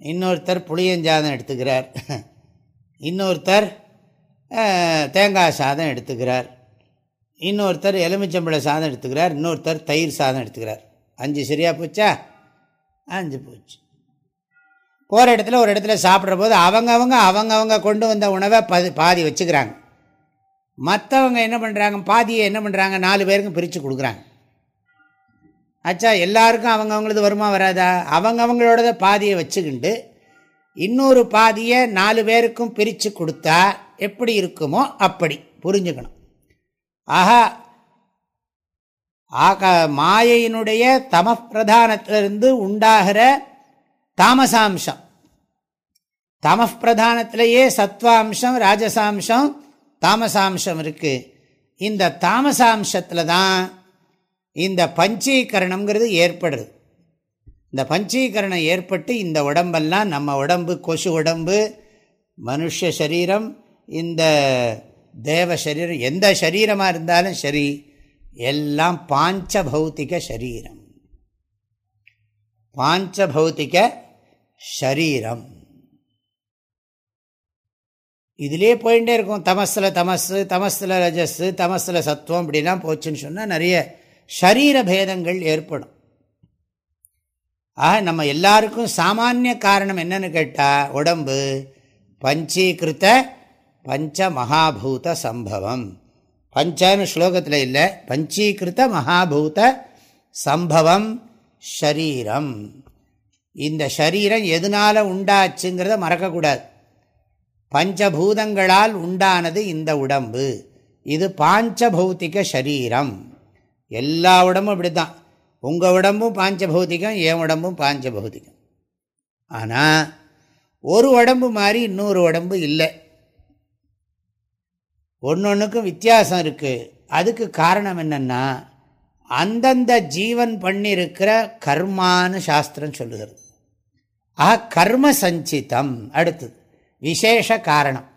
Speaker 1: இன்னொருத்தர் புளியஞ்சாதம் எடுத்துக்கிறார். இன்னொருத்தர் தேங்காய் சாதம் எடுத்துக்கிறார். இன்னொருத்தர் எலுமிச்சம்பழ சாதம் எடுத்துக்கிறார். இன்னொருத்தர் தயிர் சாதம் எடுத்துக்கிறார். அஞ்சு சரியாக போச்சா? அஞ்சு போச்சு. ஒரு இடத்துல ஒரு இடத்துல சாப்பிட்ற போது அவங்கவுங்க அவங்கவுங்க கொண்டு வந்த உணவை பதி பாதி வச்சுக்கிறாங்க. மற்றவங்க என்ன பண்ணுறாங்க பாதியை என்ன பண்ணுறாங்க நாலு பேருக்கும் பிரித்து கொடுக்குறாங்க. ஆச்சா எல்லாருக்கும் அவங்கவுங்களது வருமா வராதா? அவங்கவுங்களோட பாதியை வச்சுக்கிண்டு இன்னொரு பாதியை நாலு பேருக்கும் பிரித்து கொடுத்தா எப்படி இருக்குமோ அப்படி புரிஞ்சுக்கணும். ஆஹா ஆக மாயையினுடைய தமப்பிரதானத்திலிருந்து உண்டாகிற தாமசாம்சம். தமப்பிரதானத்திலேயே சத்வாம்சம் ராஜசாம்சம் தாமசாம்சம் இருக்குது இந்த தாமசாம்சத்தில் தான் இந்த பஞ்சீகரணம்ங்கிறது ஏற்படுது. இந்த பஞ்சீகரணம் ஏற்பட்டு இந்த உடம்பெல்லாம் நம்ம உடம்பு கொசு உடம்பு மனுஷ சரீரம் இந்த தேவ சரீரம் எந்த சரீரமாக இருந்தாலும் சரி எல்லாம் பாஞ்ச பௌத்திக சரீரம். பாஞ்ச பௌத்திக சரீரம். இதிலே போயிட்டே இருக்கும். தமஸில் தமஸு தமஸில் ரஜஸ்ஸு தமஸில் சத்துவம் அப்படிலாம் போச்சுன்னு சொன்னால் நிறைய ஷரீர பேதங்கள் ஏற்படும். ஆக நம்ம எல்லாருக்கும் சாமானிய காரணம் என்னன்னு கேட்டால் உடம்பு பஞ்சீகிருத்த பஞ்ச மகாபூத சம்பவம். பஞ்சன்னு ஸ்லோகத்தில் இல்லை. பஞ்சீகிருத்த மகாபூத சம்பவம் ஷரீரம். இந்த ஷரீரம் எதனால் உண்டாச்சுங்கிறத மறக்கக்கூடாது. பஞ்சபூதங்களால் உண்டானது இந்த உடம்பு. இது பாஞ்சபௌத்திக சரீரம் எல்லா உடம்பும் இப்படி தான் உங்கள் உடம்பும் பாஞ்சபௌத்திகம் என் உடம்பும் பாஞ்சபௌத்திகம் ஆனால் ஒரு உடம்பு மாதிரி இன்னொரு உடம்பு இல்லை. ஒன்று ஒன்றுக்கும் வித்தியாசம் இருக்குது அதுக்கு காரணம் என்னென்னா அந்தந்த ஜீவன் பண்ணியிருக்கிற கர்மான்னு சாஸ்திரம் சொல்லுகிறது. ஆ கர்ம சஞ்சிதம் அடுத்தது. விசேஷ காரணம்.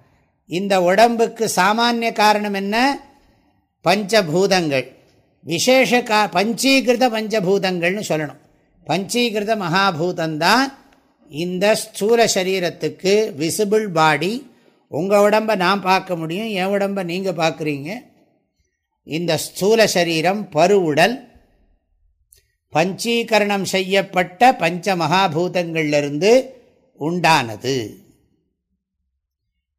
Speaker 1: இந்த உடம்புக்கு சாமானிய காரணம் என்ன? பஞ்சபூதங்கள். விசேஷ கா பஞ்சீகிருத பஞ்சபூதங்கள்னு சொல்லணும். பஞ்சீகிருத மகாபூதந்தான் இந்த ஸ்தூல சரீரத்துக்கு விசிபிள் பாடி உங்கள் உடம்பை நான் பார்க்க முடியும் என் உடம்பை நீங்கள் பார்க்குறீங்க. இந்த ஸ்தூல சரீரம் பருவுடல் பஞ்சீகரணம் செய்யப்பட்ட பஞ்ச மகாபூதங்கள்லிருந்து உண்டானது.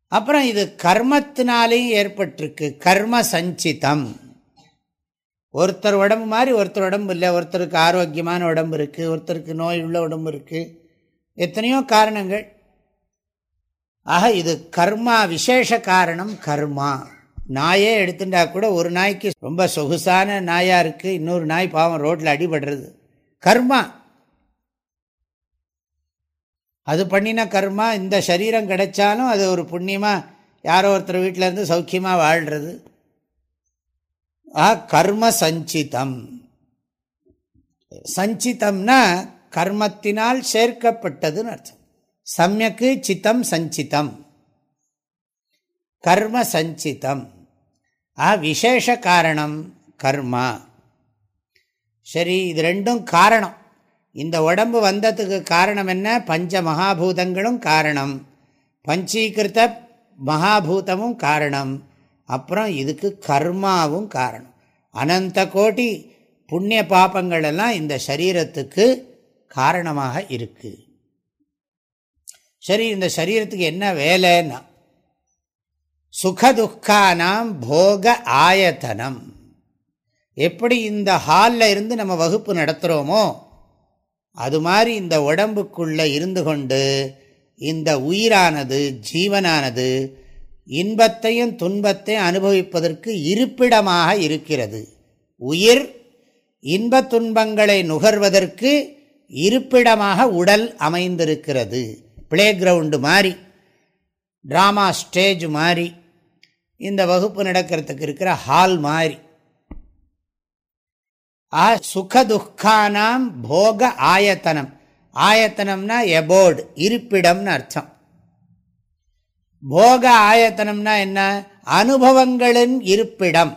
Speaker 1: அப்புறம் இது கர்மத்தினாலேயும் ஏற்பட்டிருக்கு. கர்ம சஞ்சிதம். ஒருத்தர் உடம்பு மாதிரி ஒருத்தர் உடம்பு இல்லை. ஒருத்தருக்கு ஆரோக்கியமான உடம்பு இருக்குது ஒருத்தருக்கு நோய் உள்ள உடம்பு இருக்குது எத்தனையோ காரணங்கள். ஆக இது கர்மா விசேஷ காரணம் கர்மா. நாயே எடுத்துட்டா கூட ஒரு நாய்க்கு ரொம்ப சொகுசான நாயாக இருக்குது இன்னொரு நாய் பாவம் ரோட்டில் அடிபடுறது. கர்மா. அது பண்ணின கர்மா இந்த சரீரம் கிடைச்சாலும் அது ஒரு புண்ணியமாக யாரோ ஒருத்தர் வீட்டிலேருந்து சௌக்கியமாக வாழ்கிறது ஆ கர்ம சஞ்சிதம். சஞ்சிதம்னா கர்மத்தினால் சேர்க்கப்பட்டதுன்னு அர்த்தம். சமயக்கு சித்தம் சஞ்சிதம். கர்ம சஞ்சிதம். ஆ விசேஷ காரணம் கர்மா. சரி இது ரெண்டும் காரணம். இந்த உடம்பு வந்ததுக்கு காரணம் என்ன? பஞ்ச மகாபூதங்களும் காரணம். பஞ்சீகிருத்த மகாபூதமும் காரணம். அப்புறம் இதுக்கு கர்மாவும் காரணம். அனந்த கோட்டி புண்ணிய பாபங்கள் எல்லாம் இந்த சரீரத்துக்கு காரணமாக இருக்கு. சரி இந்த சரீரத்துக்கு என்ன வேலைன்னா சுகதுக்கானாம் போக ஆயத்தனம். எப்படி இந்த ஹாலில் இருந்து நம்ம வகுப்பு நடத்துகிறோமோ அது மாதிரி இந்த உடம்புக்குள்ளே இருந்து கொண்டு இந்த உயிரானது ஜீவனானது இன்பத்தையும் துன்பத்தையும் அனுபவிப்பதற்கு இருப்பிடமாக இருக்கிறது. உயிர் இன்ப துன்பங்களை நுகர்வதற்கு இருப்பிடமாக உடல் அமைந்திருக்கிறது. பிளே கிரவுண்டு மாதிரி ட்ராமா ஸ்டேஜ் மாதிரி இந்த வகுப்பு நடக்கிறதுக்கு இருக்கிற ஹால் மாதிரி ஆ சுகதுக்கானாம் போக ஆயத்தனம் ஆயத்தனம்னா எபோர்டு இருப்பிடம்னு அர்த்தம் போக ஆயத்தனம்னா என்ன அனுபவங்களின் இருப்பிடம்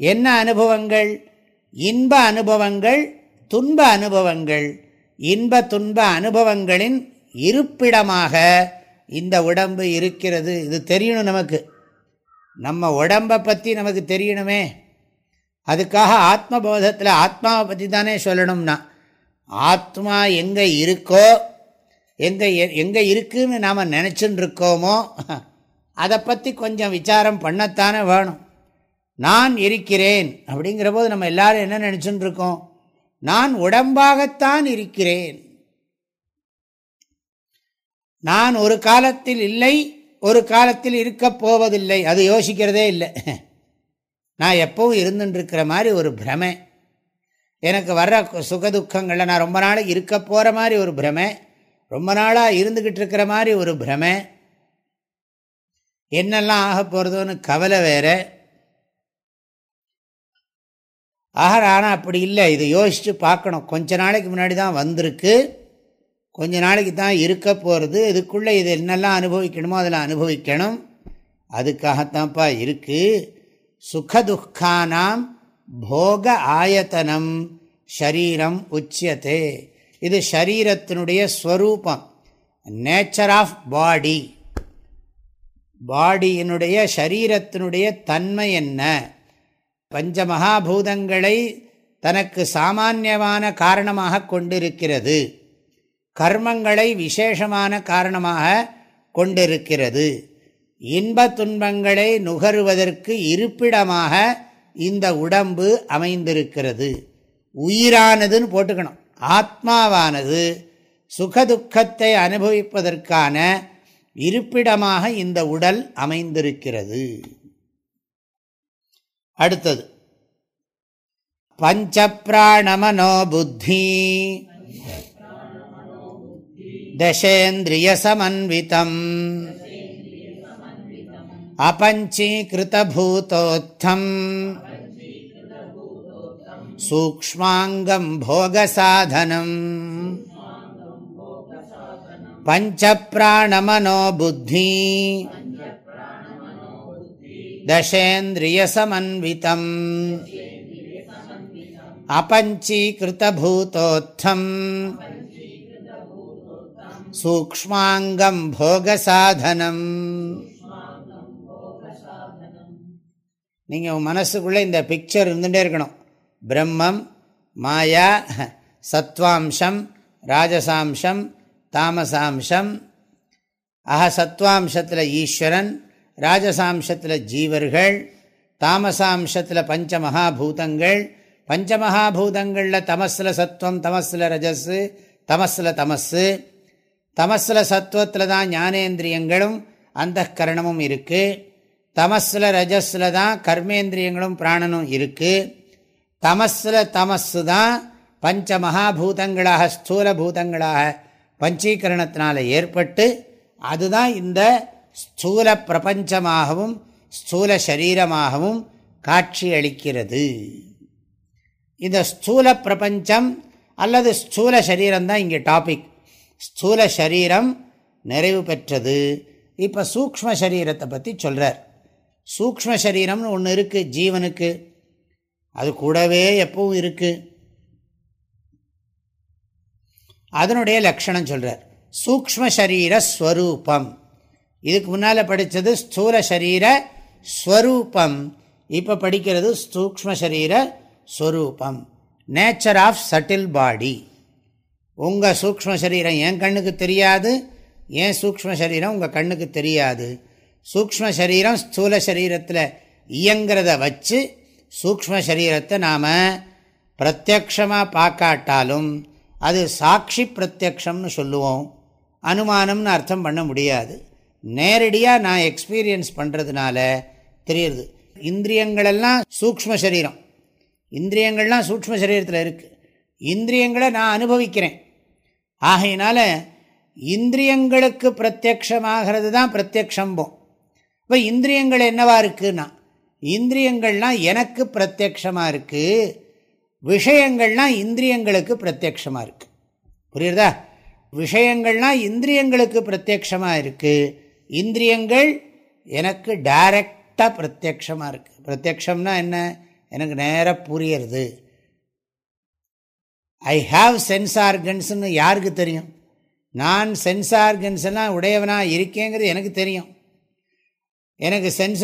Speaker 1: என்ன அனுபவங்கள் இன்ப அனுபவங்கள் துன்ப அனுபவங்கள் இன்ப துன்ப அனுபவங்களின் இருப்பிடமாக இந்த உடம்பு இருக்கிறது இது தெரியணும் நமக்கு நம்ம உடம்பை பற்றி நமக்கு தெரியணுமே அதுக்காக ஆத்மபோதத்தில் ஆத்மாவை பற்றி தானே சொல்லணும்னா. ஆத்மா எங்கே இருக்கோ எங்கே எங்கே இருக்குதுன்னு நாம் நினச்சின்னு இருக்கோமோ அதை பற்றி கொஞ்சம் விசாரம் பண்ணத்தானே வேணும். நான் இருக்கிறேன் அப்படிங்கிற போது நம்ம எல்லாரும் என்ன நினச்சின்னு இருக்கோம் நான் உடம்பாகத்தான் இருக்கிறேன். நான் ஒரு காலத்தில் இல்லை ஒரு காலத்தில் இருக்கப் போவதில்லை. அது யோசிக்கிறதே இல்லை. நான் எப்பவும் இருந்துட்டுருக்கிற மாதிரி ஒரு பிரமை. எனக்கு வர்ற சுகதுக்கங்களில் நான் ரொம்ப நாளைக்கு இருக்க போகிற மாதிரி ஒரு பிரமை. ரொம்ப நாளாக இருந்துக்கிட்டு இருக்கிற மாதிரி ஒரு பிரமை. என்னெல்லாம் ஆக போகிறதோன்னு கவலை வேறு. ஆக ஆனால் அப்படி இல்லை. இதை யோசித்து பார்க்கணும். கொஞ்ச நாளைக்கு முன்னாடி தான் வந்திருக்கு. கொஞ்ச நாளைக்கு தான் இருக்க போகிறது இதுக்குள்ளே இது என்னெல்லாம் அனுபவிக்கணுமோ அதில் அனுபவிக்கணும். அதுக்காகத்தான்ப்பா இருக்குது சுகதுக்கானாம் போக ஆயத்தனம் ஷரீரம் உச்சியத்தே இது ஷரீரத்தினுடைய ஸ்வரூபம். Nature of body. பாடியினுடைய ஷரீரத்தினுடைய தன்மை என்ன? பஞ்ச மகாபூதங்களை தனக்கு சாமானியமான காரணமாக கொண்டிருக்கிறது. கர்மங்களை விசேஷமான காரணமாக கொண்டிருக்கிறது. இன்ப துன்பங்களை நுகருவதற்கு இருப்பிடமாக இந்த உடம்பு அமைந்திருக்கிறது. உயிரானதுன்னு போட்டுக்கணும். ஆத்மாவானது சுகதுக்கத்தை அனுபவிப்பதற்கான இருப்பிடமாக இந்த உடல் அமைந்திருக்கிறது. அடுத்தது. பஞ்சப்பிராணமனோ புத்தி தசேந்திரியசமன்விதம். अपञ्चीकृतभूतोत्थम्। सूक्ष्माङ्गम् भोगसाधनम् पञ्चप्राणमनो बुद्धि दशेन्द्रियसमन्वितम्। अपञ्चीकृतभूतोत्थम्। सूक्ष्माङ्गम् भोगसाधनम् நீங்கள் உங்கள் மனசுக்குள்ளே இந்த பிக்சர் இருந்துகிட்டே இருக்கணும். பிரம்மம் மாயா சத்வாம்சம் ராஜசாம்சம் தாமசாம்சம். ஆக சத்வாம்சத்தில் ஈஸ்வரன் ராஜசாம்சத்தில் ஜீவர்கள் தாமசாம்சத்தில் பஞ்சமகாபூதங்கள். பஞ்சமகாபூதங்களில் தமஸில் சத்வம் தமஸில் ரஜஸு தமஸில் தமஸு தமஸில் சத்துவத்தில் தான் ஞானேந்திரியங்களும் அந்த கரணமும் இருக்குது தமஸில் ரஜஸில் தான் கர்மேந்திரியங்களும் பிராணனும் இருக்குது தமஸில் தமஸு தான் பஞ்ச மகாபூதங்களாக ஸ்தூல பூதங்களாக பஞ்சீகரணத்தினால் ஏற்பட்டு அதுதான் இந்த ஸ்தூல பிரபஞ்சமாகவும் ஸ்தூல சரீரமாகவும் காட்சி அளிக்கிறது. இந்த ஸ்தூல பிரபஞ்சம் அல்லது ஸ்தூல சரீரம் தான் இங்கே டாபிக். ஸ்தூல சரீரம் நிறைவு பெற்றது. இப்போ சூக்ம சரீரத்தை பற்றி சொல்கிறார் சூக்ம சரீரம்னு ஒன்று இருக்குது ஜீவனுக்கு. அது கூடவே எப்பவும் இருக்குது அதனுடைய லக்ஷணம் சொல்கிறார் சூக்ம சரீர ஸ்வரூபம். இதுக்கு முன்னால் படித்தது ஸ்தூல சரீர ஸ்வரூபம். இப்போ படிக்கிறது சூக்ம சரீர ஸ்வரூபம். Nature of subtle body. உங்கள் சூக்ம சரீரம் என் கண்ணுக்கு தெரியாது ஏன் சூக்ம சரீரம் உங்கள் கண்ணுக்கு தெரியாது. சூக்ம சரீரம் ஸ்தூல சரீரத்தில் இயங்கிறத வச்சு சூக்ம சரீரத்தை நாம் பிரத்யக்ஷமாக பார்க்காட்டாலும் அது சாட்சி பிரத்யக்ஷம்னு சொல்லுவோம். அனுமானம்னு அர்த்தம் பண்ண முடியாது. நேரடியாக நான் எக்ஸ்பீரியன்ஸ் பண்ணுறதுனால தெரியுது. இந்திரியங்களெல்லாம் சூக்ம சரீரம். இந்திரியங்கள்லாம் சூக்ம சரீரத்தில் இருக்குது இந்திரியங்களை நான் அனுபவிக்கிறேன். ஆகையினால இந்திரியங்களுக்கு பிரத்யக்ஷமாகிறது தான் பிரத்யக்ஷம்போம். இப்போ இந்திரியங்கள் என்னவா இருக்குன்னா இந்திரியங்கள்லாம் எனக்கு பிரத்யக்ஷமாக இருக்குது விஷயங்கள்லாம் இந்திரியங்களுக்கு பிரத்யக்ஷமாக இருக்குது புரியுறதா? விஷயங்கள்லாம் இந்திரியங்களுக்கு பிரத்யக்ஷமாக இருக்குது இந்திரியங்கள் எனக்கு டைரக்டாக பிரத்யக்ஷமாக இருக்குது பிரத்யக்ஷம்னா என்ன? எனக்கு நேராக புரியறது. ஐ ஹாவ் சென்ஸ் ஆர்கன்ஸ்னு யாருக்கு தெரியும்? நான் சென்ஸ் ஆர்கன்ஸ் எல்லாம் உடையவனாக இருக்கேங்கிறது எனக்கு தெரியும். எனக்கு சென்ஸ்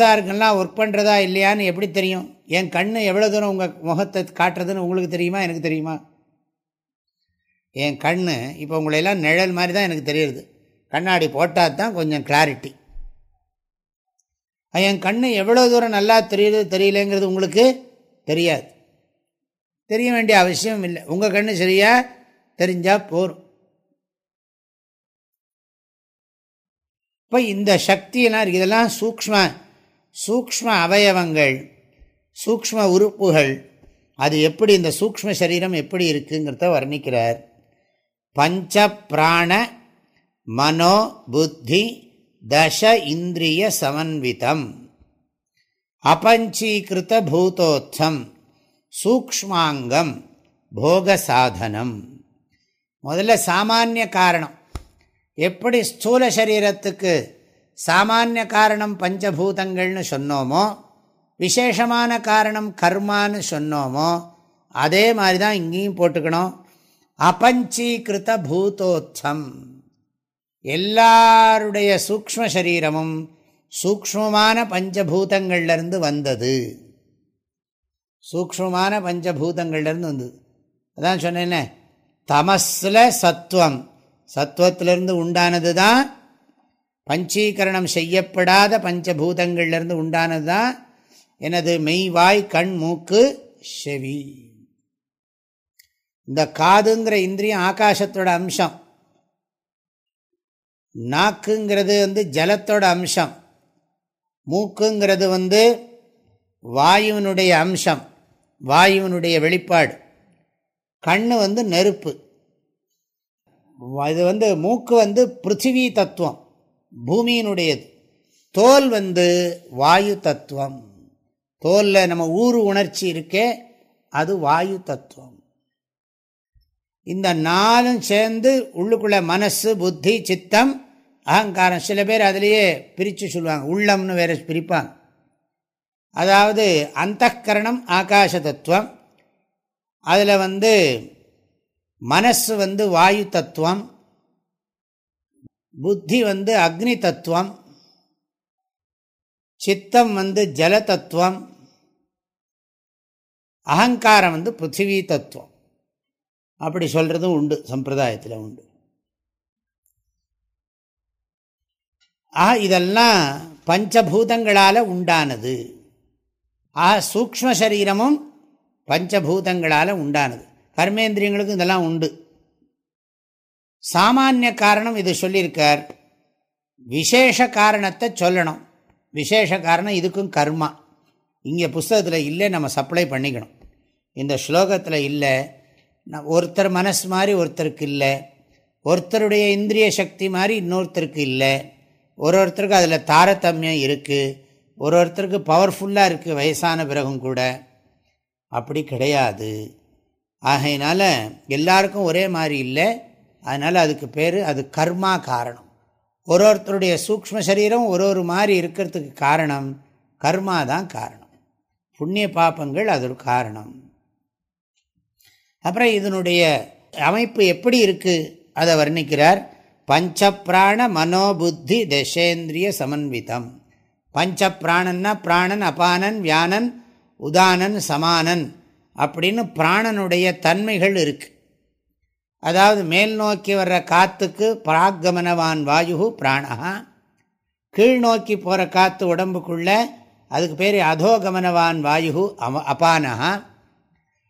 Speaker 1: ஒர்க் பண்ணுறதா இல்லையான்னு எப்படி தெரியும்? என் கண் எவ்வளோ தூரம் உங்கள் முகத்தை காட்டுறதுன்னு உங்களுக்கு தெரியுமா? எனக்கு தெரியுமா? என் கண் இப்போ உங்களையெல்லாம் நிழல் மாதிரி தான் எனக்கு தெரியுது. கண்ணாடி போட்டால் தான் கொஞ்சம் கிளாரிட்டி என் கண் எவ்வளோ தூரம் நல்லா தெரியுது தெரியலேங்கிறது உங்களுக்கு தெரியாது. தெரிய வேண்டிய அவசியம் இல்லை. உங்கள் கண்ணு சரியாக தெரிஞ்சால் போகும் இப்போ இந்த சக்தியெல்லாம் இருக்குது இதெல்லாம் சூக்ம சூக்ம அவயவங்கள் சூக்ம உறுப்புகள். அது எப்படி இந்த சூக்ம சரீரம் எப்படி இருக்குங்கிறத வர்ணிக்கிறார். பஞ்ச பிராண மனோ புத்தி தச இந்திரிய சமன்விதம். அபஞ்சீகிருத பூதோத்தம் சூக்மாங்கம் போக சாதனம் முதல்ல சாமானிய காரணம். எப்படி ஸ்தூல சரீரத்துக்கு சாமானிய காரணம் பஞ்சபூதங்கள்னு சொன்னோமோ விசேஷமான காரணம் கர்மான்னு சொன்னோமோ அதே மாதிரி தான் இங்கேயும் போட்டுக்கணும். அபஞ்சீகிருத பூதோத்தம் எல்லாருடைய சூக்ம சரீரமும் சூக்மமான பஞ்சபூதங்கள்லேருந்து வந்தது. சூக்மமான பஞ்சபூதங்கள்லேருந்து வந்தது. அதான் சொன்னேன்னே தமஸில் சத்துவம். சத்துவத்திலிருந்து உண்டானது தான் பஞ்சீகரணம் செய்யப்படாத பஞ்சபூதங்கள்லேருந்து உண்டானது தான் எனது மெய்வாய் கண் மூக்கு செவி. இந்த காதுங்கிற இந்திரியம் ஆகாசத்தோட அம்சம். நாக்குங்கிறது வந்து ஜலத்தோட அம்சம். மூக்குங்கிறது வந்து வாயுவினுடைய அம்சம் வாயுவினுடைய வெளிப்பாடு. கண் வந்து நெருப்பு. இது வந்து மூக்கு வந்து பிருத்திவி தத்துவம் பூமியினுடையது. தோல் வந்து வாயு தத்துவம். தோலில் நம்ம ஊறு உணர்ச்சி இருக்கே அது வாயு தத்துவம். இந்த நாலும் சேர்ந்து உள்ளுக்குள்ள மனசு புத்தி சித்தம் அகங்காரம் சில பேர் அதிலேயே பிரித்து சொல்லுவாங்க. உள்ளம்னு வேற பிரிப்பாங்க. அதாவது அந்த கரணம் ஆகாச தத்துவம். அதில் வந்து மனசு வந்து வாயு தத்துவம் புத்தி வந்து அக்னி தத்துவம் சித்தம் வந்து ஜல தத்துவம் அகங்காரம் வந்து பிருத்திவி தத்துவம். அப்படி சொல்கிறதும் உண்டு சம்பிரதாயத்தில் உண்டு. ஆ இதெல்லாம் பஞ்சபூதங்களால் உண்டானது. ஆ சூக்ம சரீரமும் பஞ்சபூதங்களால் உண்டானது. கர்மேந்திரியங்களுக்கும் இதெல்லாம் உண்டு. சாமானிய காரணம் இது சொல்லியிருக்கார். விசேஷ காரணத்தை சொல்லணும். விசேஷ காரணம் இதுக்கும் கர்மா. இங்கே புஸ்தகத்தில் இல்லை நம்ம சப்ளை பண்ணிக்கணும். இந்த ஸ்லோகத்தில் இல்லை. ஒருத்தர் மனசு மாதிரி ஒருத்தருக்கு இல்லை. ஒருத்தருடைய இந்திரிய சக்தி மாதிரி இன்னொருத்தருக்கு இல்லை. ஒரு ஒருத்தருக்கு அதில் தாரதமியம் இருக்குது ஒரு ஒருத்தருக்கு பவர்ஃபுல்லாக இருக்குது வயசான பிறகும் கூட. அப்படி கிடையாது. ஆகையினால எல்லாருக்கும் ஒரே மாதிரி இல்லை. அதனால் அதுக்கு பேர் அது கர்மா காரணம். ஒரு ஒருத்தருடைய சூக்ம சரீரம் ஒரு ஒரு மாதிரி இருக்கிறதுக்கு காரணம் கர்மா தான் காரணம். புண்ணிய பாப்பங்கள் அது ஒரு காரணம். அப்புறம் இதனுடைய அமைப்பு எப்படி இருக்குது அதை வர்ணிக்கிறார். பஞ்சப்பிராண மனோபுத்தி தசேந்திரிய சமன்விதம். பஞ்சப்பிராணன்னா பிராணன் அபானன் வியானன் உதானன் சமானன். அப்படின்னு பிராணனுடைய தன்மைகள் இருக்குது அதாவது மேல் நோக்கி வர்ற காற்றுக்கு பிராகமனவான் வாயு பிராணா கீழ் நோக்கி போகிற காற்று உடம்புக்குள்ள அதுக்கு பேர் அதோகமனவான் வாயு அம அபானஹா.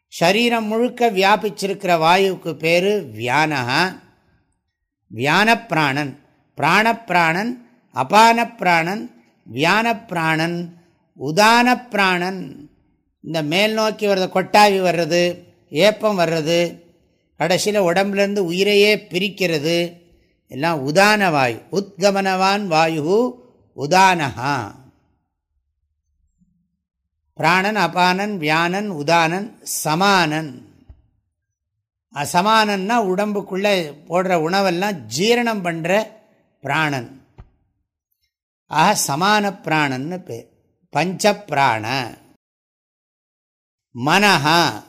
Speaker 1: சரீரம் முழுக்க வியாபிச்சிருக்கிற வாயுவுக்கு பேர் வியானஹா. வியானப்பிராணன் பிராணப்பிராணன் அபானப்பிராணன் வியானப்பிராணன் உதானப்பிராணன். இந்த மேல் நோக்கி வர்றது கொட்டாவி வர்றது ஏப்பம் வர்றது கடைசியில் உடம்புலேருந்து உயிரையே பிரிக்கிறது. எல்லாம் உதான வாயு. உத்கமனவான் வாயு உதானஹா. பிராணன் அபானன் வியானன் உதானன் சமானன். அசமானன்னா உடம்புக்குள்ளே போடுற உணவெல்லாம் ஜீரணம் பண்ணுற பிராணன். ஆக சமான பிராணன்னு பேர். பஞ்சப்பிராண மனஹா.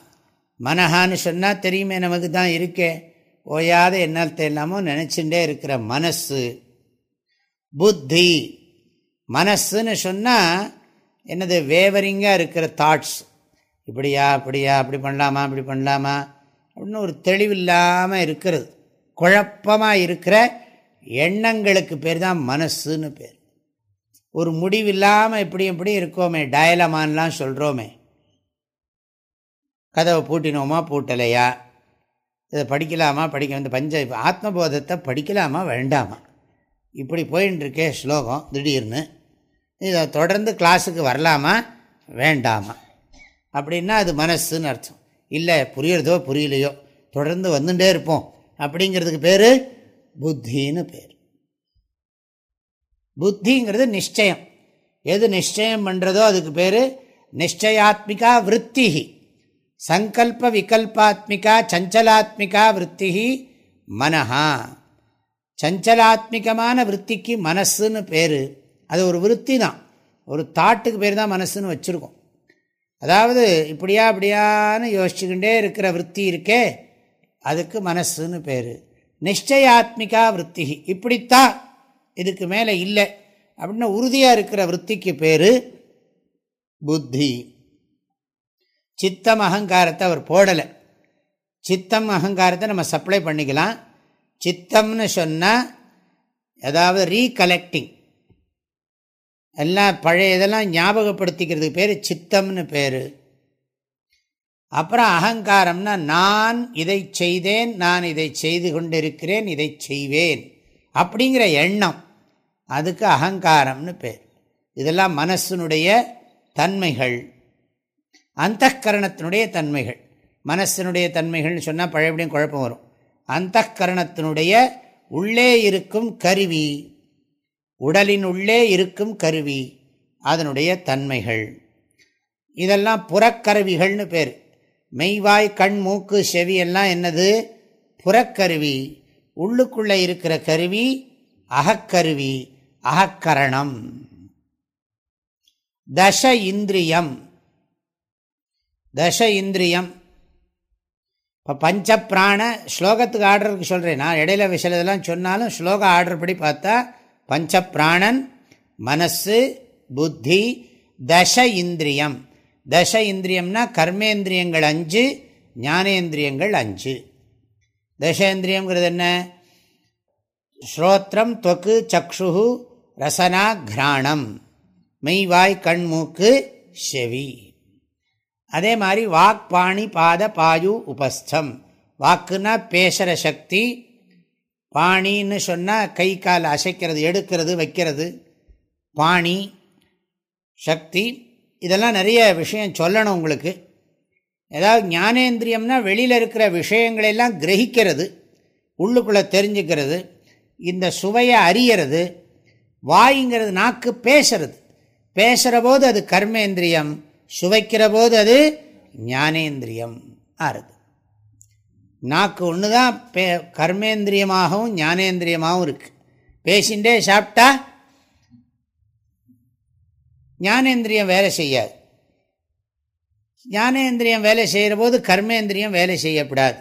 Speaker 1: மனஹான்னு சொன்னால் தெரியுமே நமக்கு தான் இருக்கே. ஓயாத என்னத்தை எல்லாமோ நினச்சிட்டே இருக்கிற மனசு. புத்தி. மனசுன்னு சொன்னால் என்னது வேவரிங்காக இருக்கிற தாட்ஸ் இப்படியா அப்படியா அப்படி பண்ணலாமா இப்படி பண்ணலாமா? அப்படின்னு ஒரு தெளிவில்லாமல் இருக்கிறது. குழப்பமாக இருக்கிற எண்ணங்களுக்கு பேர் தான் மனசுன்னு பேர். ஒரு முடிவில்லாமல் இப்படி இப்படி இருக்கோமே டயலமான்லாம் சொல்கிறோமே கதவை பூட்டினோமா பூட்டலையா? இதை படிக்கலாமா? படிக்க இந்த பஞ்ச ஆத்மபோதத்தை படிக்கலாமா வேண்டாமா? இப்படி போயின்ட்டுருக்கே ஸ்லோகம் திடீர்னு. இதை தொடர்ந்து கிளாஸுக்கு வரலாமா? வேண்டாமா. அப்படின்னா அது மனசுன்னு அர்த்தம். இல்லை புரியறதோ புரியலையோ தொடர்ந்து வந்துட்டே இருப்போம். அப்படிங்கிறதுக்கு பேர் புத்தின்னு பேர். புத்திங்கிறது நிச்சயம். எது நிச்சயம் பண்ணுறதோ அதுக்கு பேர் நிச்சயாத்மிகா விற்த்திகி சங்கல்ப விகல்பாத்மிகா சஞ்சலாத்மிகா விற்த்திகி மனஹா. சஞ்சலாத்மிகமான விற்த்திக்கு மனசுன்னு பேர். அது ஒரு விற்பி தான் ஒரு தாட்டுக்கு பேர் தான் மனசுன்னு வச்சுருக்கோம். அதாவது இப்படியா அப்படியான்னு யோசிச்சுக்கிட்டே இருக்கிற விற்பி இருக்கே அதுக்கு மனசுன்னு பேர். நிச்சயாத்மிகா விற்பி இப்படித்தான் இதுக்கு மேலே இல்லை. அப்படின்னு உறுதியாக இருக்கிற விற்பிக்கு பேர் புத்தி. சித்தம் அகங்காரத்தை அவர் போடலை. சித்தம் அகங்காரத்தை நம்ம சப்ளை பண்ணிக்கலாம். சித்தம்னு சொன்னால் அதாவது ரீகலெக்டிங் எல்லாம் பழைய இதெல்லாம் ஞாபகப்படுத்திக்கிறதுக்கு பேர் சித்தம்னு பேர். அப்புறம் அகங்காரம்னா நான் இதை செய்தேன் நான் இதை செய்து கொண்டிருக்கிறேன் இதை செய்வேன். அப்படிங்கிற எண்ணம். அதுக்கு அகங்காரம்னு பேர். இதெல்லாம் மனசினுடைய தன்மைகள். அந்த கரணத்தினுடைய தன்மைகள். மனசினுடைய தன்மைகள்னு சொன்னால் பழையபடியும் குழப்பம் வரும். அந்த கரணத்தினுடைய உள்ளே இருக்கும் கருவி உடலின் உள்ளே இருக்கும் கருவி அதனுடைய தன்மைகள். இதெல்லாம் புறக்கருவிகள்னு பேர். மெய்வாய் கண் மூக்கு செவி எல்லாம் என்னது? புறக்கருவி. உள்ளுக்குள்ளே இருக்கிற கருவி அகக்கருவி அகக்கரணம். தச இந்திரியம். தச இந்திரியம். இப்போ பஞ்ச பிராண ஸ்லோகத்துக்கு ஆர்டருக்கு சொல்கிறேன் நான் இடையில விஷயத்தெல்லாம் சொன்னாலும் ஸ்லோக ஆர்டர் படி பார்த்தா பஞ்ச பிராணன் மனசு புத்தி தச இந்திரியம். தச இந்திரியம்னா கர்மேந்திரியங்கள் அஞ்சு ஞானேந்திரியங்கள் அஞ்சு. தசேந்திரியங்கிறது என்ன? ஸ்ரோத்திரம் தொக்கு சக்ஷு ரசனா கிராணம். மெய்வாய் கண்மூக்கு செவி. அதே மாதிரி வாக் பாணி பாத பாயு உபஸ்தம். வாக்குன்னா பேசுகிற சக்தி பாணின்னு சொன்னால் கை கால் அசைக்கிறது எடுக்கிறது வைக்கிறது. பாணி சக்தி இதெல்லாம் நிறைய விஷயம் சொல்லணும் உங்களுக்கு. ஏதாவது ஞானேந்திரியம்னா வெளியில் இருக்கிற விஷயங்களெல்லாம் கிரகிக்கிறது உள்ளுக்குள்ளே தெரிஞ்சுக்கிறது இந்த சுவையை அறியறது வாய்ங்கிறது நாக்கு பேசுறது. பேசுகிற போது அது கர்மேந்திரியம் சுவைக்கிற போது அது ஞானேந்திரியம் ஆறுது. நாக்கு ஒன்று தான் பே கர்மேந்திரியமாகவும் ஞானேந்திரியமாகவும் இருக்குது பேசிண்டே சாப்பிட்டா ஞானேந்திரியம் வேலை செய்யாது. ஞானேந்திரியம் வேலை செய்கிற போது கர்மேந்திரியம் வேலை செய்யப்படாது.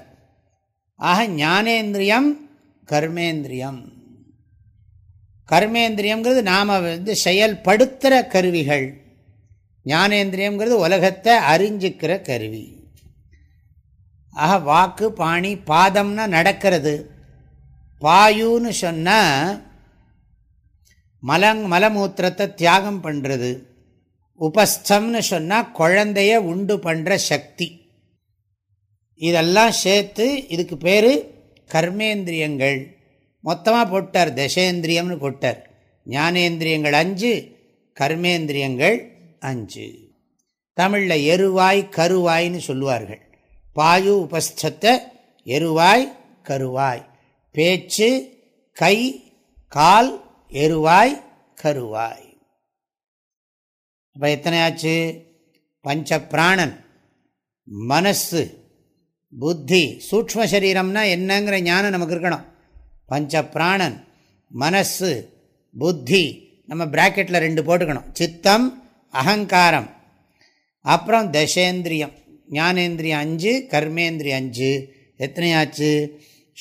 Speaker 1: ஆக ஞானேந்திரியம் கர்மேந்திரியம். கர்மேந்திரியங்கிறது நாம் வந்து செயல்படுத்துகிற கருவிகள். ஞானேந்திரியங்கிறது உலகத்தை அறிஞ்சிக்கிற கருவி. ஆக வாக்கு பாணி பாதம்னா நடக்கிறது. பாயுன்னு சொன்னால் மலங் மலமூத்திரத்தை தியாகம் பண்ணுறது உபஸ்தம்னு சொன்னால் குழந்தைய உண்டு பண்ணுற சக்தி. இதெல்லாம் சேர்த்து இதுக்கு பேர் கர்மேந்திரியங்கள். மொத்தமாக போட்டார் தசேந்திரியம்னு போட்டார். ஞானேந்திரியங்கள் அஞ்சு கர்மேந்திரியங்கள் அஞ்சு. தமிழில் எருவாய் கருவாய்னு சொல்லுவார்கள். பாயு உபஸ்தத்தை எருவாய் கருவாய். பேச்சு கை கால் எருவாய் கருவாய். அப்போ எத்தனையாச்சு? பஞ்ச பிராணன் மனசு புத்தி சூக்ம சரீரம்னா என்னங்கிற ஞானம் நமக்கு இருக்கணும். பஞ்ச பிராணன் மனசு புத்தி நம்ம பிராக்கெட்டில் ரெண்டு போட்டுக்கணும். சித்தம் அகங்காரம். அப்புறம் தசேந்திரியம். ஞானேந்திரியம் அஞ்சு கர்மேந்திரியம் அஞ்சு. எத்தனையாச்சு?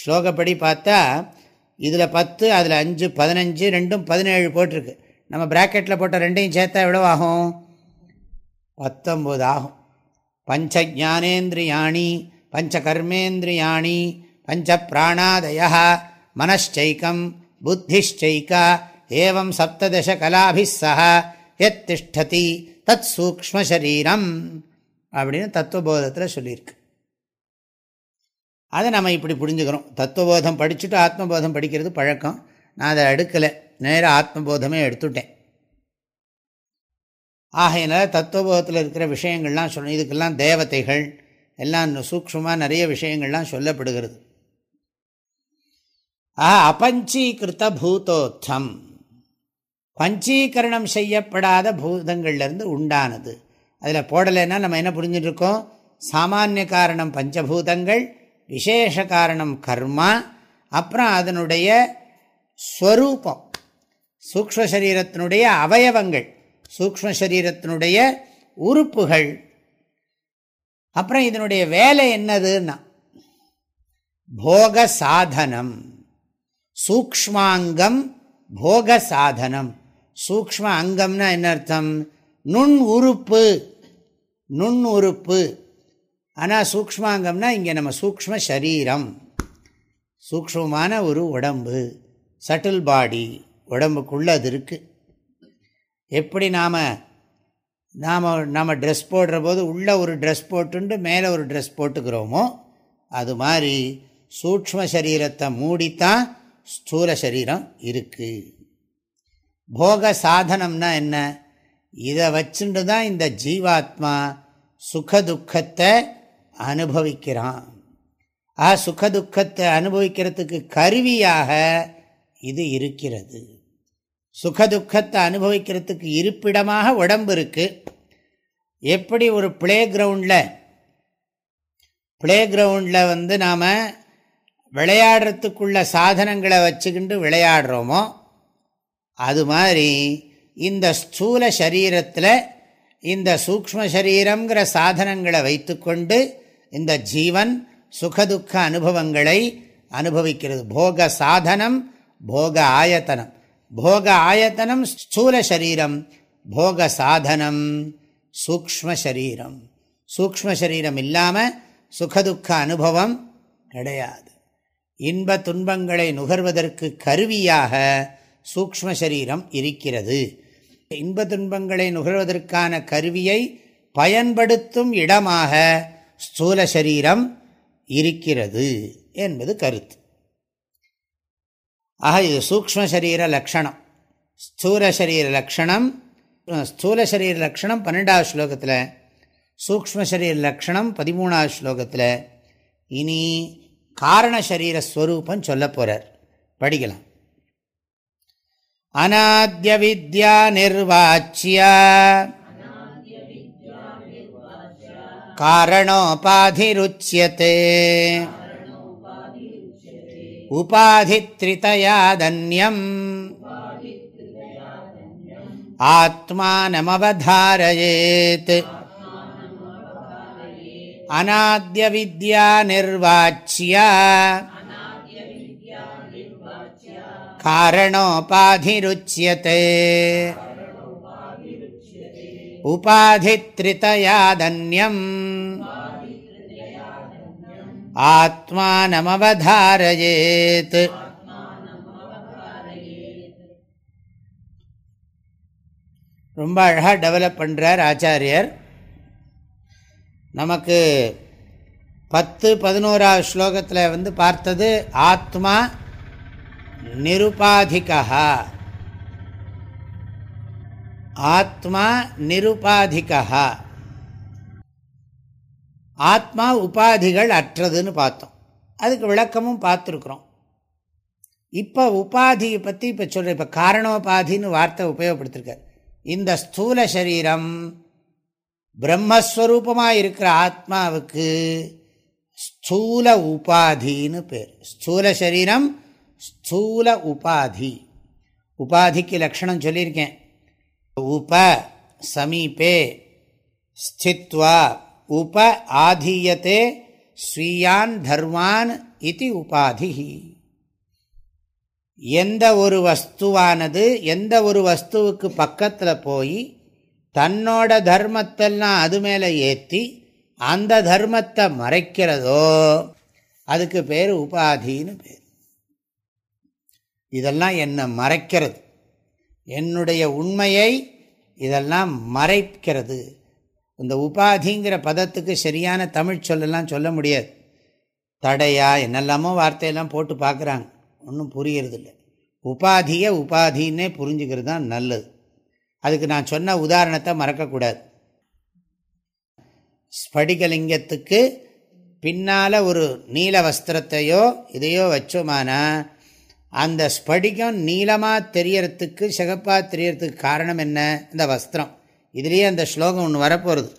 Speaker 1: ஸ்லோகப்படி பார்த்தா இதில் பத்து அதில் அஞ்சு பதினஞ்சு ரெண்டும் பதினேழு போட்டிருக்கு. நம்ம ப்ராக்கெட்டில் போட்ட ரெண்டையும் சேர்த்தா எவ்வளோ ஆகும் பத்தொம்பது ஆகும். பஞ்ச ஜானேந்திரியாணி பஞ்ச கர்மேந்திரியாணி பஞ்ச பிராணாதய மனச்சைக்கம் புத்திச்சைக்கா ஏவம் சப்ததச கலாபிஸ்ஸா எத் திஷ்டதி தத் சூக்மசரீரம் அப்படின்னு தத்துவபோதத்தில் சொல்லியிருக்கு. அதை நம்ம இப்படி புரிஞ்சுக்கிறோம். தத்துவபோதம் படிச்சுட்டு ஆத்மபோதம் படிக்கிறது பழக்கம். நான் அதை எடுக்கலை நேராக ஆத்மபோதமே எடுத்துட்டேன். ஆகையினால தத்துவபோதத்தில் இருக்கிற விஷயங்கள்லாம் சொல்லணும் இதுக்கெல்லாம் தேவதைகள் எல்லாம் சூக்ஷமாக நிறைய விஷயங்கள்லாம் சொல்லப்படுகிறது. ஆஹா அபஞ்சீகிருத்த பூதோத்தம் பஞ்சீகரணம் செய்யப்படாத பூதங்கள்லேருந்து உண்டானது. அதில் போடலைன்னா நம்ம என்ன புரிஞ்சுட்டுருக்கோம் சாமானிய காரணம் பஞ்சபூதங்கள் விசேஷ காரணம் கர்மா அப்புறம் அதனுடைய ஸ்வரூபம். சூக்ம சரீரத்தினுடைய அவயவங்கள் சூக்ம சரீரத்தினுடைய உறுப்புகள். அப்புறம் இதனுடைய வேலை என்னதுன்னா போக சாதனம் சூக்மாங்கம் போக சாதனம் சூக்ம அங்கம்னா என்ன அர்த்தம்? நுண் உறுப்பு. நுண் உறுப்பு. ஆனால் சூக்மாங்கம்னா இங்கே நம்ம சூக்ம சரீரம். சூக்மமான ஒரு உடம்பு. Subtle body. உடம்புக்குள்ளே அது இருக்குது எப்படி நாம் நாம் நம்ம ட்ரெஸ் போடுற போது உள்ளே ஒரு ட்ரெஸ் போட்டுண்டு மேலே ஒரு ட்ரெஸ் போட்டுக்கிறோமோ அது மாதிரி சூக்ம சரீரத்தை மூடித்தான் ஸ்தூல சரீரம் இருக்குது போக சாதனம்னா என்ன? இதை வச்சுட்டு தான் இந்த ஜீவாத்மா சுகதுக்கத்தை அனுபவிக்கிறான். ஆ சுகதுக்கத்தை அனுபவிக்கிறதுக்கு கருவியாக இது இருக்கிறது. சுகதுக்கத்தை அனுபவிக்கிறதுக்கு இருப்பிடமாக உடம்பு இருக்குது எப்படி ஒரு பிளே கிரவுண்டில் பிளே கிரவுண்டில் வந்து நாம் விளையாடுறதுக்குள்ள சாதனங்களை வச்சுக்கிண்டு விளையாடுறோமோ அது மாதிரி இந்த ஸ்தூல சரீரத்தில் இந்த சூக்ம சரீரங்கிற சாதனங்களை வைத்துக்கொண்டு இந்த ஜீவன் சுகதுக்க அனுபவங்களை அனுபவிக்கிறது. போக சாதனம் போக ஆயத்தனம். போக ஆயத்தனம் ஸ்தூல சரீரம் போக சாதனம் சூக்ம சரீரம். சூக்ம சரீரம் இல்லாமல் சுகதுக்க அனுபவம் கிடையாது. இன்ப துன்பங்களை நுகர்வதற்கு கருவியாக சூக்ம சரீரம் இருக்கிறது. இன்ப துன்பங்களை நுகர்வதற்கான கருவியை பயன்படுத்தும் இடமாக ஸ்தூல சரீரம் இருக்கிறது என்பது கருத்து. ஆக இது சூக்ம சரீர லக்ஷணம். ஸ்தூல சரீர லக்ஷணம் ஸ்தூல சரீர லக்ஷணம் பன்னெண்டாவது ஸ்லோகத்தில் சூக்ம சரீர லக்ஷணம் பதிமூணாவது ஸ்லோகத்தில் இனி காரண சரீர ஸ்வரூபம் சொல்ல போகிறார் படிக்கலாம். அநாத்திய வித்யா நிர்வாச்சிய. காரணோபாதிருச்சியते உபாதித்ரிதயாதன்யம். ஆத்மானமவதாரயேத். அநாத்ய வித்யா உபாதித்ரிதயாதன்யம். ஆத்மானமவதாரயேத். ரொம்ப அழகாக டெவலப் பண்ணுறார் ஆச்சாரியர். நமக்கு பத்து பதினோராவது ஸ்லோகத்தில் வந்து பார்த்தது ஆத்மா நிருபாதிகா ஆத்மா நிருபாதிகா ஆத்மா உபாதிகள் அற்றதுன்னு பார்த்தோம். அதுக்கு விளக்கமும் பார்த்துருக்குறோம். இப்போ உபாதியை பற்றி இப்போ சொல்கிற இப்போ காரணோபாதின்னு வார்த்தை உபயோகப்படுத்திருக்கார். இந்த ஸ்தூல சரீரம் பிரம்மஸ்வரூபமாக இருக்கிற ஆத்மாவுக்கு ஸ்தூல உபாதின்னு பேர். ஸ்தூல சரீரம் ஸ்தூல உபாதி. உபாதிக்கு லக்ஷணம் சொல்லியிருக்கேன். உப சமீபே ஸ்தித்வா. உப ஆதீயத்தே ஸ்வீயான் தர்மான் இது உபாதி எந்த ஒரு வஸ்துவானது எந்த ஒரு வஸ்துவுக்கு பக்கத்தில் போய் தன்னோட தர்மத்தெல்லாம் அது மேலே ஏற்றி அந்த தர்மத்தை மறைக்கிறதோ அதுக்கு பேர் உபாதின்னு பேர். இதெல்லாம் என்னை மறைக்கிறது. என்னுடைய உண்மையை இதெல்லாம் மறைக்கிறது. இந்த உபாதிங்கிற பதத்துக்கு சரியான தமிழ் சொல்லலாம் சொல்ல முடியாது. தடையா என்னெல்லாமோ வார்த்தையெல்லாம் போட்டு பார்க்குறாங்க. ஒன்றும் புரியறதில்ல. உபாதியை உபாதின்னே புரிஞ்சுக்கிறது தான் நல்லது. அதுக்கு நான் சொன்ன உதாரணத்தை மறக்கக்கூடாது. ஸ்படிகலிங்கத்துக்கு பின்னால் ஒரு நீல வஸ்திரத்தையோ இதையோ வச்சோமானா அந்த ஸ்படிகம் நீளமாக தெரியறதுக்கு சிகப்பாக தெரியறதுக்கு காரணம் என்ன? இந்த வஸ்திரம். இதுலேயே அந்த ஸ்லோகம் ஒன்று வரப்போகிறது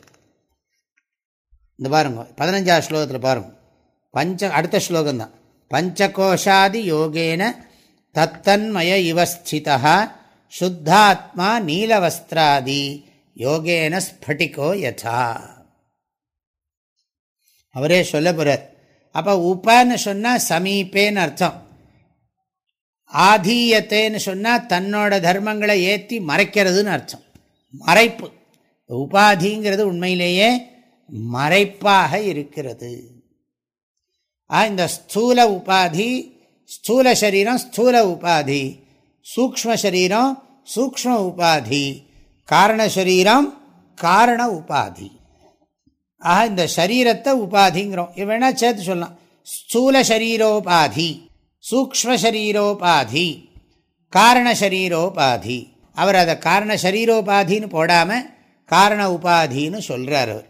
Speaker 1: இந்த பாருங்க பதினஞ்சாவது ஸ்லோகத்தில் பாருங்க. பஞ்ச அடுத்த ஸ்லோகம்தான் பஞ்சகோஷாதி யோகேன தத்தன்மய இவஸ்திதா சுத்தாத்மா நீலவஸ்திராதி யோகேன ஸ்பட்டிகோ யதா. அவரே சொல்ல போகிறார் அப்போ உப்பன்னு சொன்னால் சமீபேன்னு அர்த்தம். ஆதீயத்தேன்னு சொன்னால் தன்னோட தர்மங்களை ஏற்றி மறைக்கிறதுன்னு அர்த்தம். மறைப்பு. உபாதிங்கிறது உண்மையிலேயே மறைப்பாக இருக்கிறது. இந்த ஸ்தூல உபாதி ஸ்தூல சரீரம் ஸ்தூல உபாதி. சூக்ம சரீரம் சூக்ம உபாதி. காரண சரீரம் காரண உபாதி. ஆக இந்த சரீரத்தை உபாதிங்கிறோம். வேணால் சேர்த்து சொல்லலாம்? ஸ்தூல சரீரோபாதி. சூக்மசரீரோபாதி சரீரோபாதி காரண அவர் அதை காரண சரீரோபாதின்னு போடாமல் காரண உபாதின்னு சொல்கிறார் அவர்.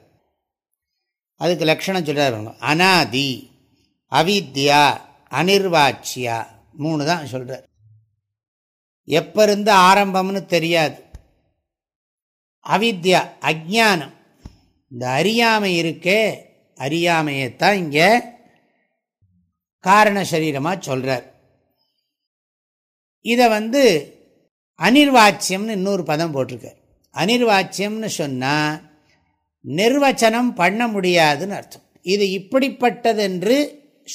Speaker 1: அதுக்கு லக்ஷணம் சொல்கிறார் அனாதி அவித்யா அனிர்வாச்சியா மூணு தான் சொல்கிறார் எப்போ இருந்து ஆரம்பம்னு தெரியாது. அவித்யா அஜானம் இந்த அறியாமை இருக்கே அறியாமையைத்தான் இங்கே காரண சரீரமாக சொல்கிறார் இதை வந்து அனிர்வாச்சியம்னு இன்னொரு பதம் போட்டிருக்கார். அனிர்வாச்சியம்னு சொன்னால் நிர்வச்சனம் பண்ண முடியாதுன்னு அர்த்தம். இது இப்படிப்பட்டதென்று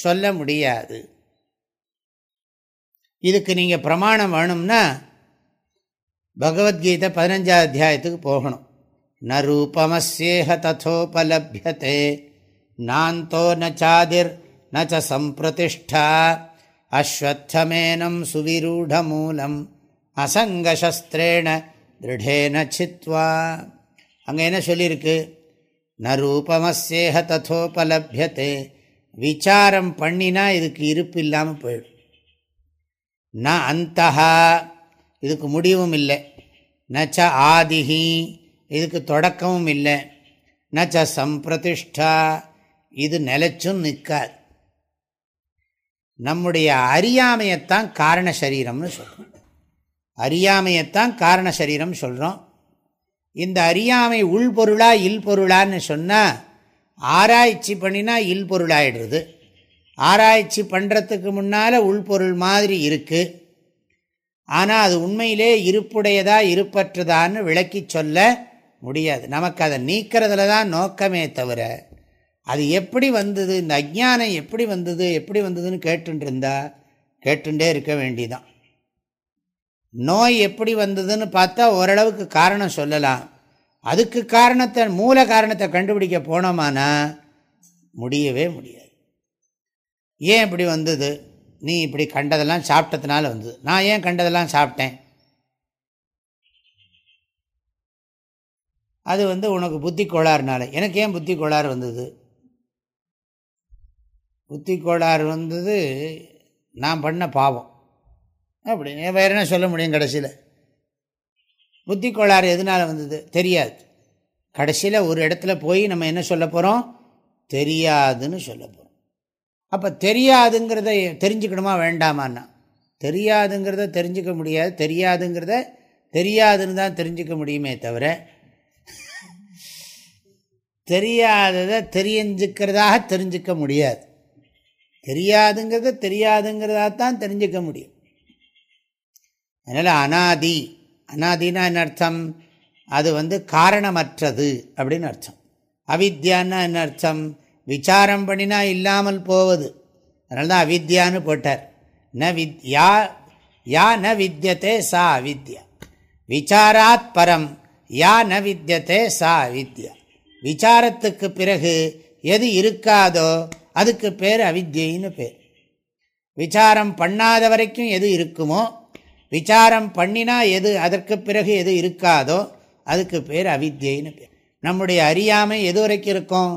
Speaker 1: சொல்ல முடியாது. இதுக்கு நீங்கள் பிரமாணம் வேணும்னா பகவத்கீதை பதினஞ்சாவது அத்தியாயத்துக்கு போகணும். ந ரூபமஸ்யேஹ நான் நாந்தோ நச்சாதிர் நச்ச சம்பிரதிஷ்டா அஸ்வத்தமேனம் சுவிரூடமூலம் அசங்கசஸ்திரேண திருடேன சித்வா அங்கே என்ன சொல்லியிருக்கு? ந ரூபமசேக ததோபலபியத்தே விசாரம் பண்ணினா இதுக்கு இருப்பு இல்லாமல் போயிடும். ந அந்தஹா இதுக்கு முடிவும் இல்லை. நச்ச ஆதிஹி இதுக்கு தொடக்கமும் இல்லை. நச்ச சம்பிரதிஷ்டா இது நிலச்சும் நிற்காது. நம்முடைய அறியாமையத்தான் காரண சரீரம்னு சொல்கிறோம் அறியாமையத்தான் காரண சரீரம் சொல்கிறோம் இந்த அறியாமை உள்பொருளா இல்பொருளான்னு சொன்னால் ஆராய்ச்சி பண்ணினா இல்பொருளாயிடுறது ஆராய்ச்சி பண்ணுறதுக்கு முன்னால் உள்பொருள் மாதிரி இருக்குது ஆனால் அது உண்மையிலே இருப்புடையதா இருப்பற்றதான்னு விளக்கி சொல்ல முடியாது. நமக்கு அதை நீக்கிறதுல தான் நோக்கமே தவிர அது எப்படி வந்தது? இந்த அஜானம் எப்படி வந்தது? எப்படி வந்ததுன்னு கேட்டுருந்தா கேட்டுட்டே இருக்க வேண்டிதான். நோய் எப்படி வந்ததுன்னு பார்த்தா ஓரளவுக்கு காரணம் சொல்லலாம். அதுக்கு காரணத்தை மூல காரணத்தை கண்டுபிடிக்க போனோமானா முடியவே முடியாது. ஏன் இப்படி வந்தது? நீ இப்படி கண்டதெல்லாம் சாப்பிட்டதுனால வந்தது. நான் ஏன் கண்டதெல்லாம் சாப்பிட்டேன்? அது வந்து உனக்கு புத்தி கோளாறுனால. எனக்கு ஏன் புத்தி கோளாறு வந்தது? புத்தி கோளாறு வந்தது நான் பண்ண பாவம். அப்படின்னு வேறு என்ன சொல்ல முடியும் கடைசியில்? புத்தி கோளாறு எதனால் வந்தது? தெரியாது. கடைசியில் ஒரு இடத்துல போய் நம்ம என்ன சொல்ல போகிறோம் தெரியாதுன்னு சொல்ல போகிறோம் அப்போ தெரியாதுங்கிறத தெரிஞ்சுக்கணுமா வேண்டாமான்னா? தெரியாதுங்கிறத தெரிஞ்சுக்க முடியாது. தெரியாதுங்கிறத தெரியாதுன்னு தான் தெரிஞ்சுக்க முடியுமே தவிர தெரியாததை தெரிஞ்சுக்கிறதாக தெரிஞ்சுக்க முடியாது. தெரியாதுங்கிறது தெரியாதுங்கிறதா தான் தெரிஞ்சுக்க முடியும். அதனால் அனாதி அனாதினா என்ன அர்த்தம்? அது வந்து காரணமற்றது அப்படின்னு அர்த்தம். அவித்யான்னா என்ன அர்த்தம்? விசாரம் பண்ணினா இல்லாமல் போவது. அதனால தான் அவித்யான்னு போட்டார். ந வித் யா யா ந வித்தியதே சா அவித்யா. விசாராத் பரம் யா ந வித்தியதே சா அவித்யா. விசாரத்துக்கு பிறகு எது இருக்காதோ அதுக்கு பேர் அவித்யின்னு பேர். விசாரம் பண்ணாத வரைக்கும் எது இருக்குமோ விசாரம் பண்ணினா எது அதற்கு பிறகு எது இருக்காதோ அதுக்கு பேர் அவித்யின்னு பேர். நம்முடைய அறியாமை எது வரைக்கும் இருக்கும்?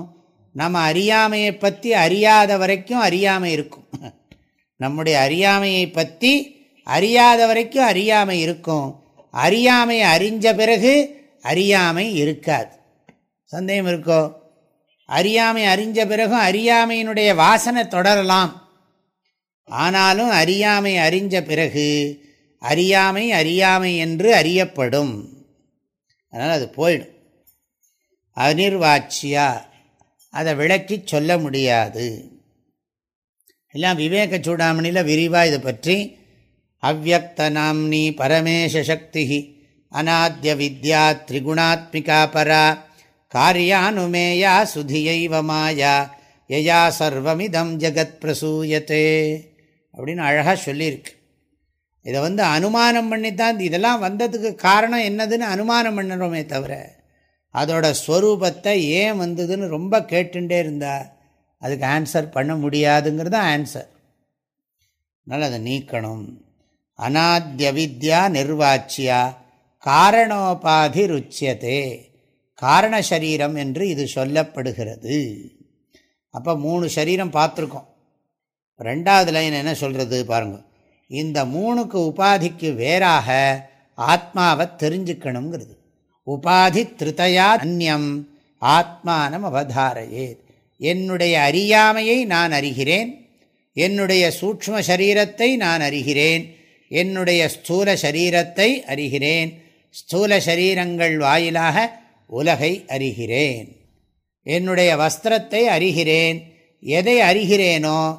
Speaker 1: நம்ம அறியாமையை பற்றி அறியாத வரைக்கும் அறியாமை இருக்கும். நம்முடைய அறியாமையை பற்றி அறியாத வரைக்கும் அறியாமை இருக்கும். அறியாமை அறிஞ்ச பிறகு அறியாமை இருக்காது. சந்தேகம் இருக்கோ? அறியாமை அறிஞ்ச பிறகும் அறியாமையினுடைய வாசனை தொடரலாம். ஆனாலும் அறியாமை அறிஞ்ச பிறகு அறியாமை அறியாமை என்று அறியப்படும். அதனால் அது போயிடும். அனிர்வாட்சியா அதை விளக்கி சொல்ல முடியாது. எல்லாம் விவேக சூடாமணியில் விரிவாக இதை பற்றி அவ்வக்த நாம்னி பரமேஷ சக்தி அநாத்திய வித்யா திரிகுணாத்மிகா பரா காரியானுமேயா சுதியைவ மாயா யயா சர்வமிதம் ஜெகத் பிரசூயத்தே அப்படின்னு அழகாக சொல்லியிருக்கு. இதை வந்து அனுமானம் பண்ணி தான் இதெல்லாம் வந்ததுக்கு காரணம் என்னதுன்னு அனுமானம் பண்ணுறோமே தவிர அதோட ஸ்வரூபத்தை ஏன் வந்ததுன்னு ரொம்ப கேட்டுட்டே இருந்தா அதுக்கு ஆன்சர் பண்ண முடியாதுங்கிறது ஆன்சர். அதனால் அதை நீக்கணும். அநாத்திய வித்யா நிர்வாச்சியா காரணோபாதி ருச்சியதே காரண சரீரம் என்று இது சொல்லப்படுகிறது. அப்போ மூணு சரீரம் பார்த்துருக்கோம். ரெண்டாவது லைன் என்ன சொல்கிறது பாருங்கள் இந்த மூணுக்கு உபாதிக்கு வேறாக ஆத்மாவை தெரிஞ்சுக்கணுங்கிறது. உபாதி திருத்தையா அந்நியம் ஆத்மானம் அவதாரையே என்னுடைய அறியாமையை நான் அறிகிறேன். என்னுடைய சூக்ம சரீரத்தை நான் அறிகிறேன். என்னுடைய ஸ்தூல சரீரத்தை அறிகிறேன். ஸ்தூல சரீரங்கள் வாயிலாக உலகை அறிகிறேன். என்னுடைய வஸ்திரத்தை அறிகிறேன். எதை அறிகிறேனோ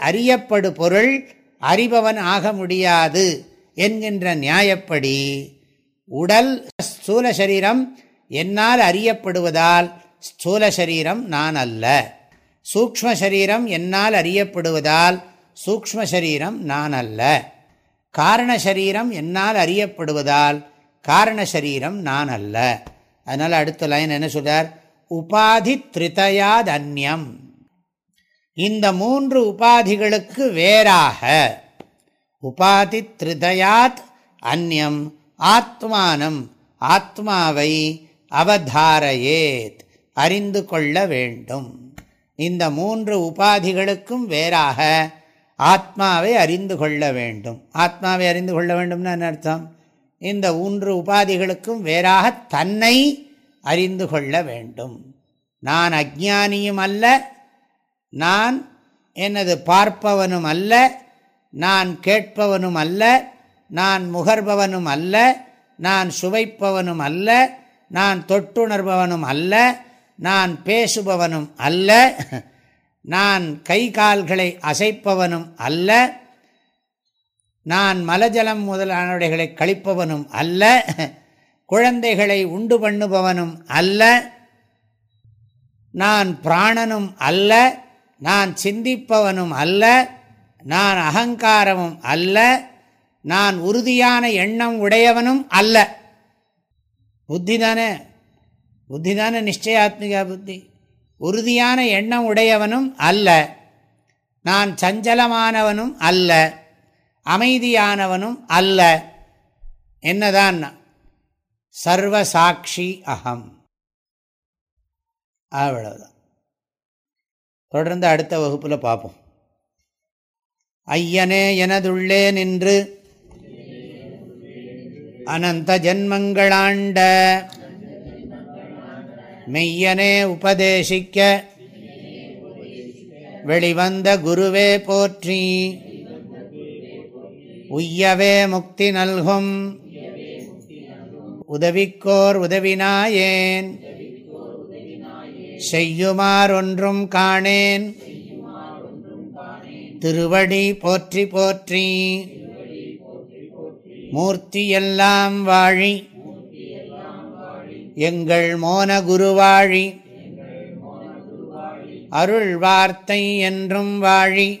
Speaker 1: அறியப்படு பொருள் அறிபவன் ஆக முடியாது என்கின்ற நியாயப்படி உடல் ஸ்தூல சரீரம் என்னால் அறியப்படுவதால் ஸ்தூல சரீரம் நான் அல்ல. சூக்ம சரீரம் என்னால் அறியப்படுவதால் சூக்ம சரீரம் நான் அல்ல. காரண சரீரம் என்னால் அறியப்படுவதால் காரண சரீரம் நான் அல்ல. அதனால் அடுத்த லைன் என்ன சொல்கிறார் உபாதி திரிதயாத் இந்த மூன்று உபாதிகளுக்கு வேறாக உபாதி திருதயாத் அந்யம் ஆத்மானம் ஆத்மாவை அவதாரையேத் அறிந்து கொள்ள வேண்டும். இந்த மூன்று உபாதிகளுக்கும் வேறாக ஆத்மாவை அறிந்து கொள்ள வேண்டும். ஆத்மாவை அறிந்து கொள்ள வேண்டும்னு என்ன அர்த்தம்? இந்த ஊன்று உபாதிகளுக்கும் வேறாக தன்னை அறிந்து கொள்ள வேண்டும். நான் அஜானியும் அல்ல நான் எனது பார்ப்பவனும் அல்ல நான் கேட்பவனும் அல்ல நான் முகர்பவனும் அல்ல நான் சுவைப்பவனும் அல்ல நான் தொட்டுணர்பவனும் அல்ல நான் பேசுபவனும் அல்ல நான் கை கால்களை அசைப்பவனும் அல்ல நான் மலஜலம் முதலானவைகளை கழிப்பவனும் அல்ல குழந்தைகளை உண்டு பண்ணுபவனும் அல்ல நான் பிராணனும் அல்ல நான் சிந்திப்பவனும் அல்ல நான் அகங்காரமும் அல்ல நான் உறுதியான எண்ணம் உடையவனும் அல்ல. புத்தி தானே புத்தி தானே நிச்சயாத்மிகா புத்தி. உறுதியான எண்ணம் உடையவனும் அல்ல நான் சஞ்சலமானவனும் அல்ல. அமைதியானவனும் அல்ல. என்னதான்? சர்வசாட்சி அகம். அவ்வளவுதான். தொடர்ந்து அடுத்த வகுப்பில் பார்ப்போம் ஐயனே எனதுள்ளே நின்று அனந்த ஜன்மங்களாண்ட மெய்யனே உபதேசிக்க வெளிவந்த குருவே போற்றி உய்யவே முக்தி நல்கும். உதவிக்கோர் உதவினாயேன். செய்யுமாறொன்றும் காணேன். திருவடி போற்றி போற்றி. மூர்த்தியெல்லாம் வாழி. எங்கள் மோன குருவாழி. அருள் வார்த்தை என்றும் வாழி.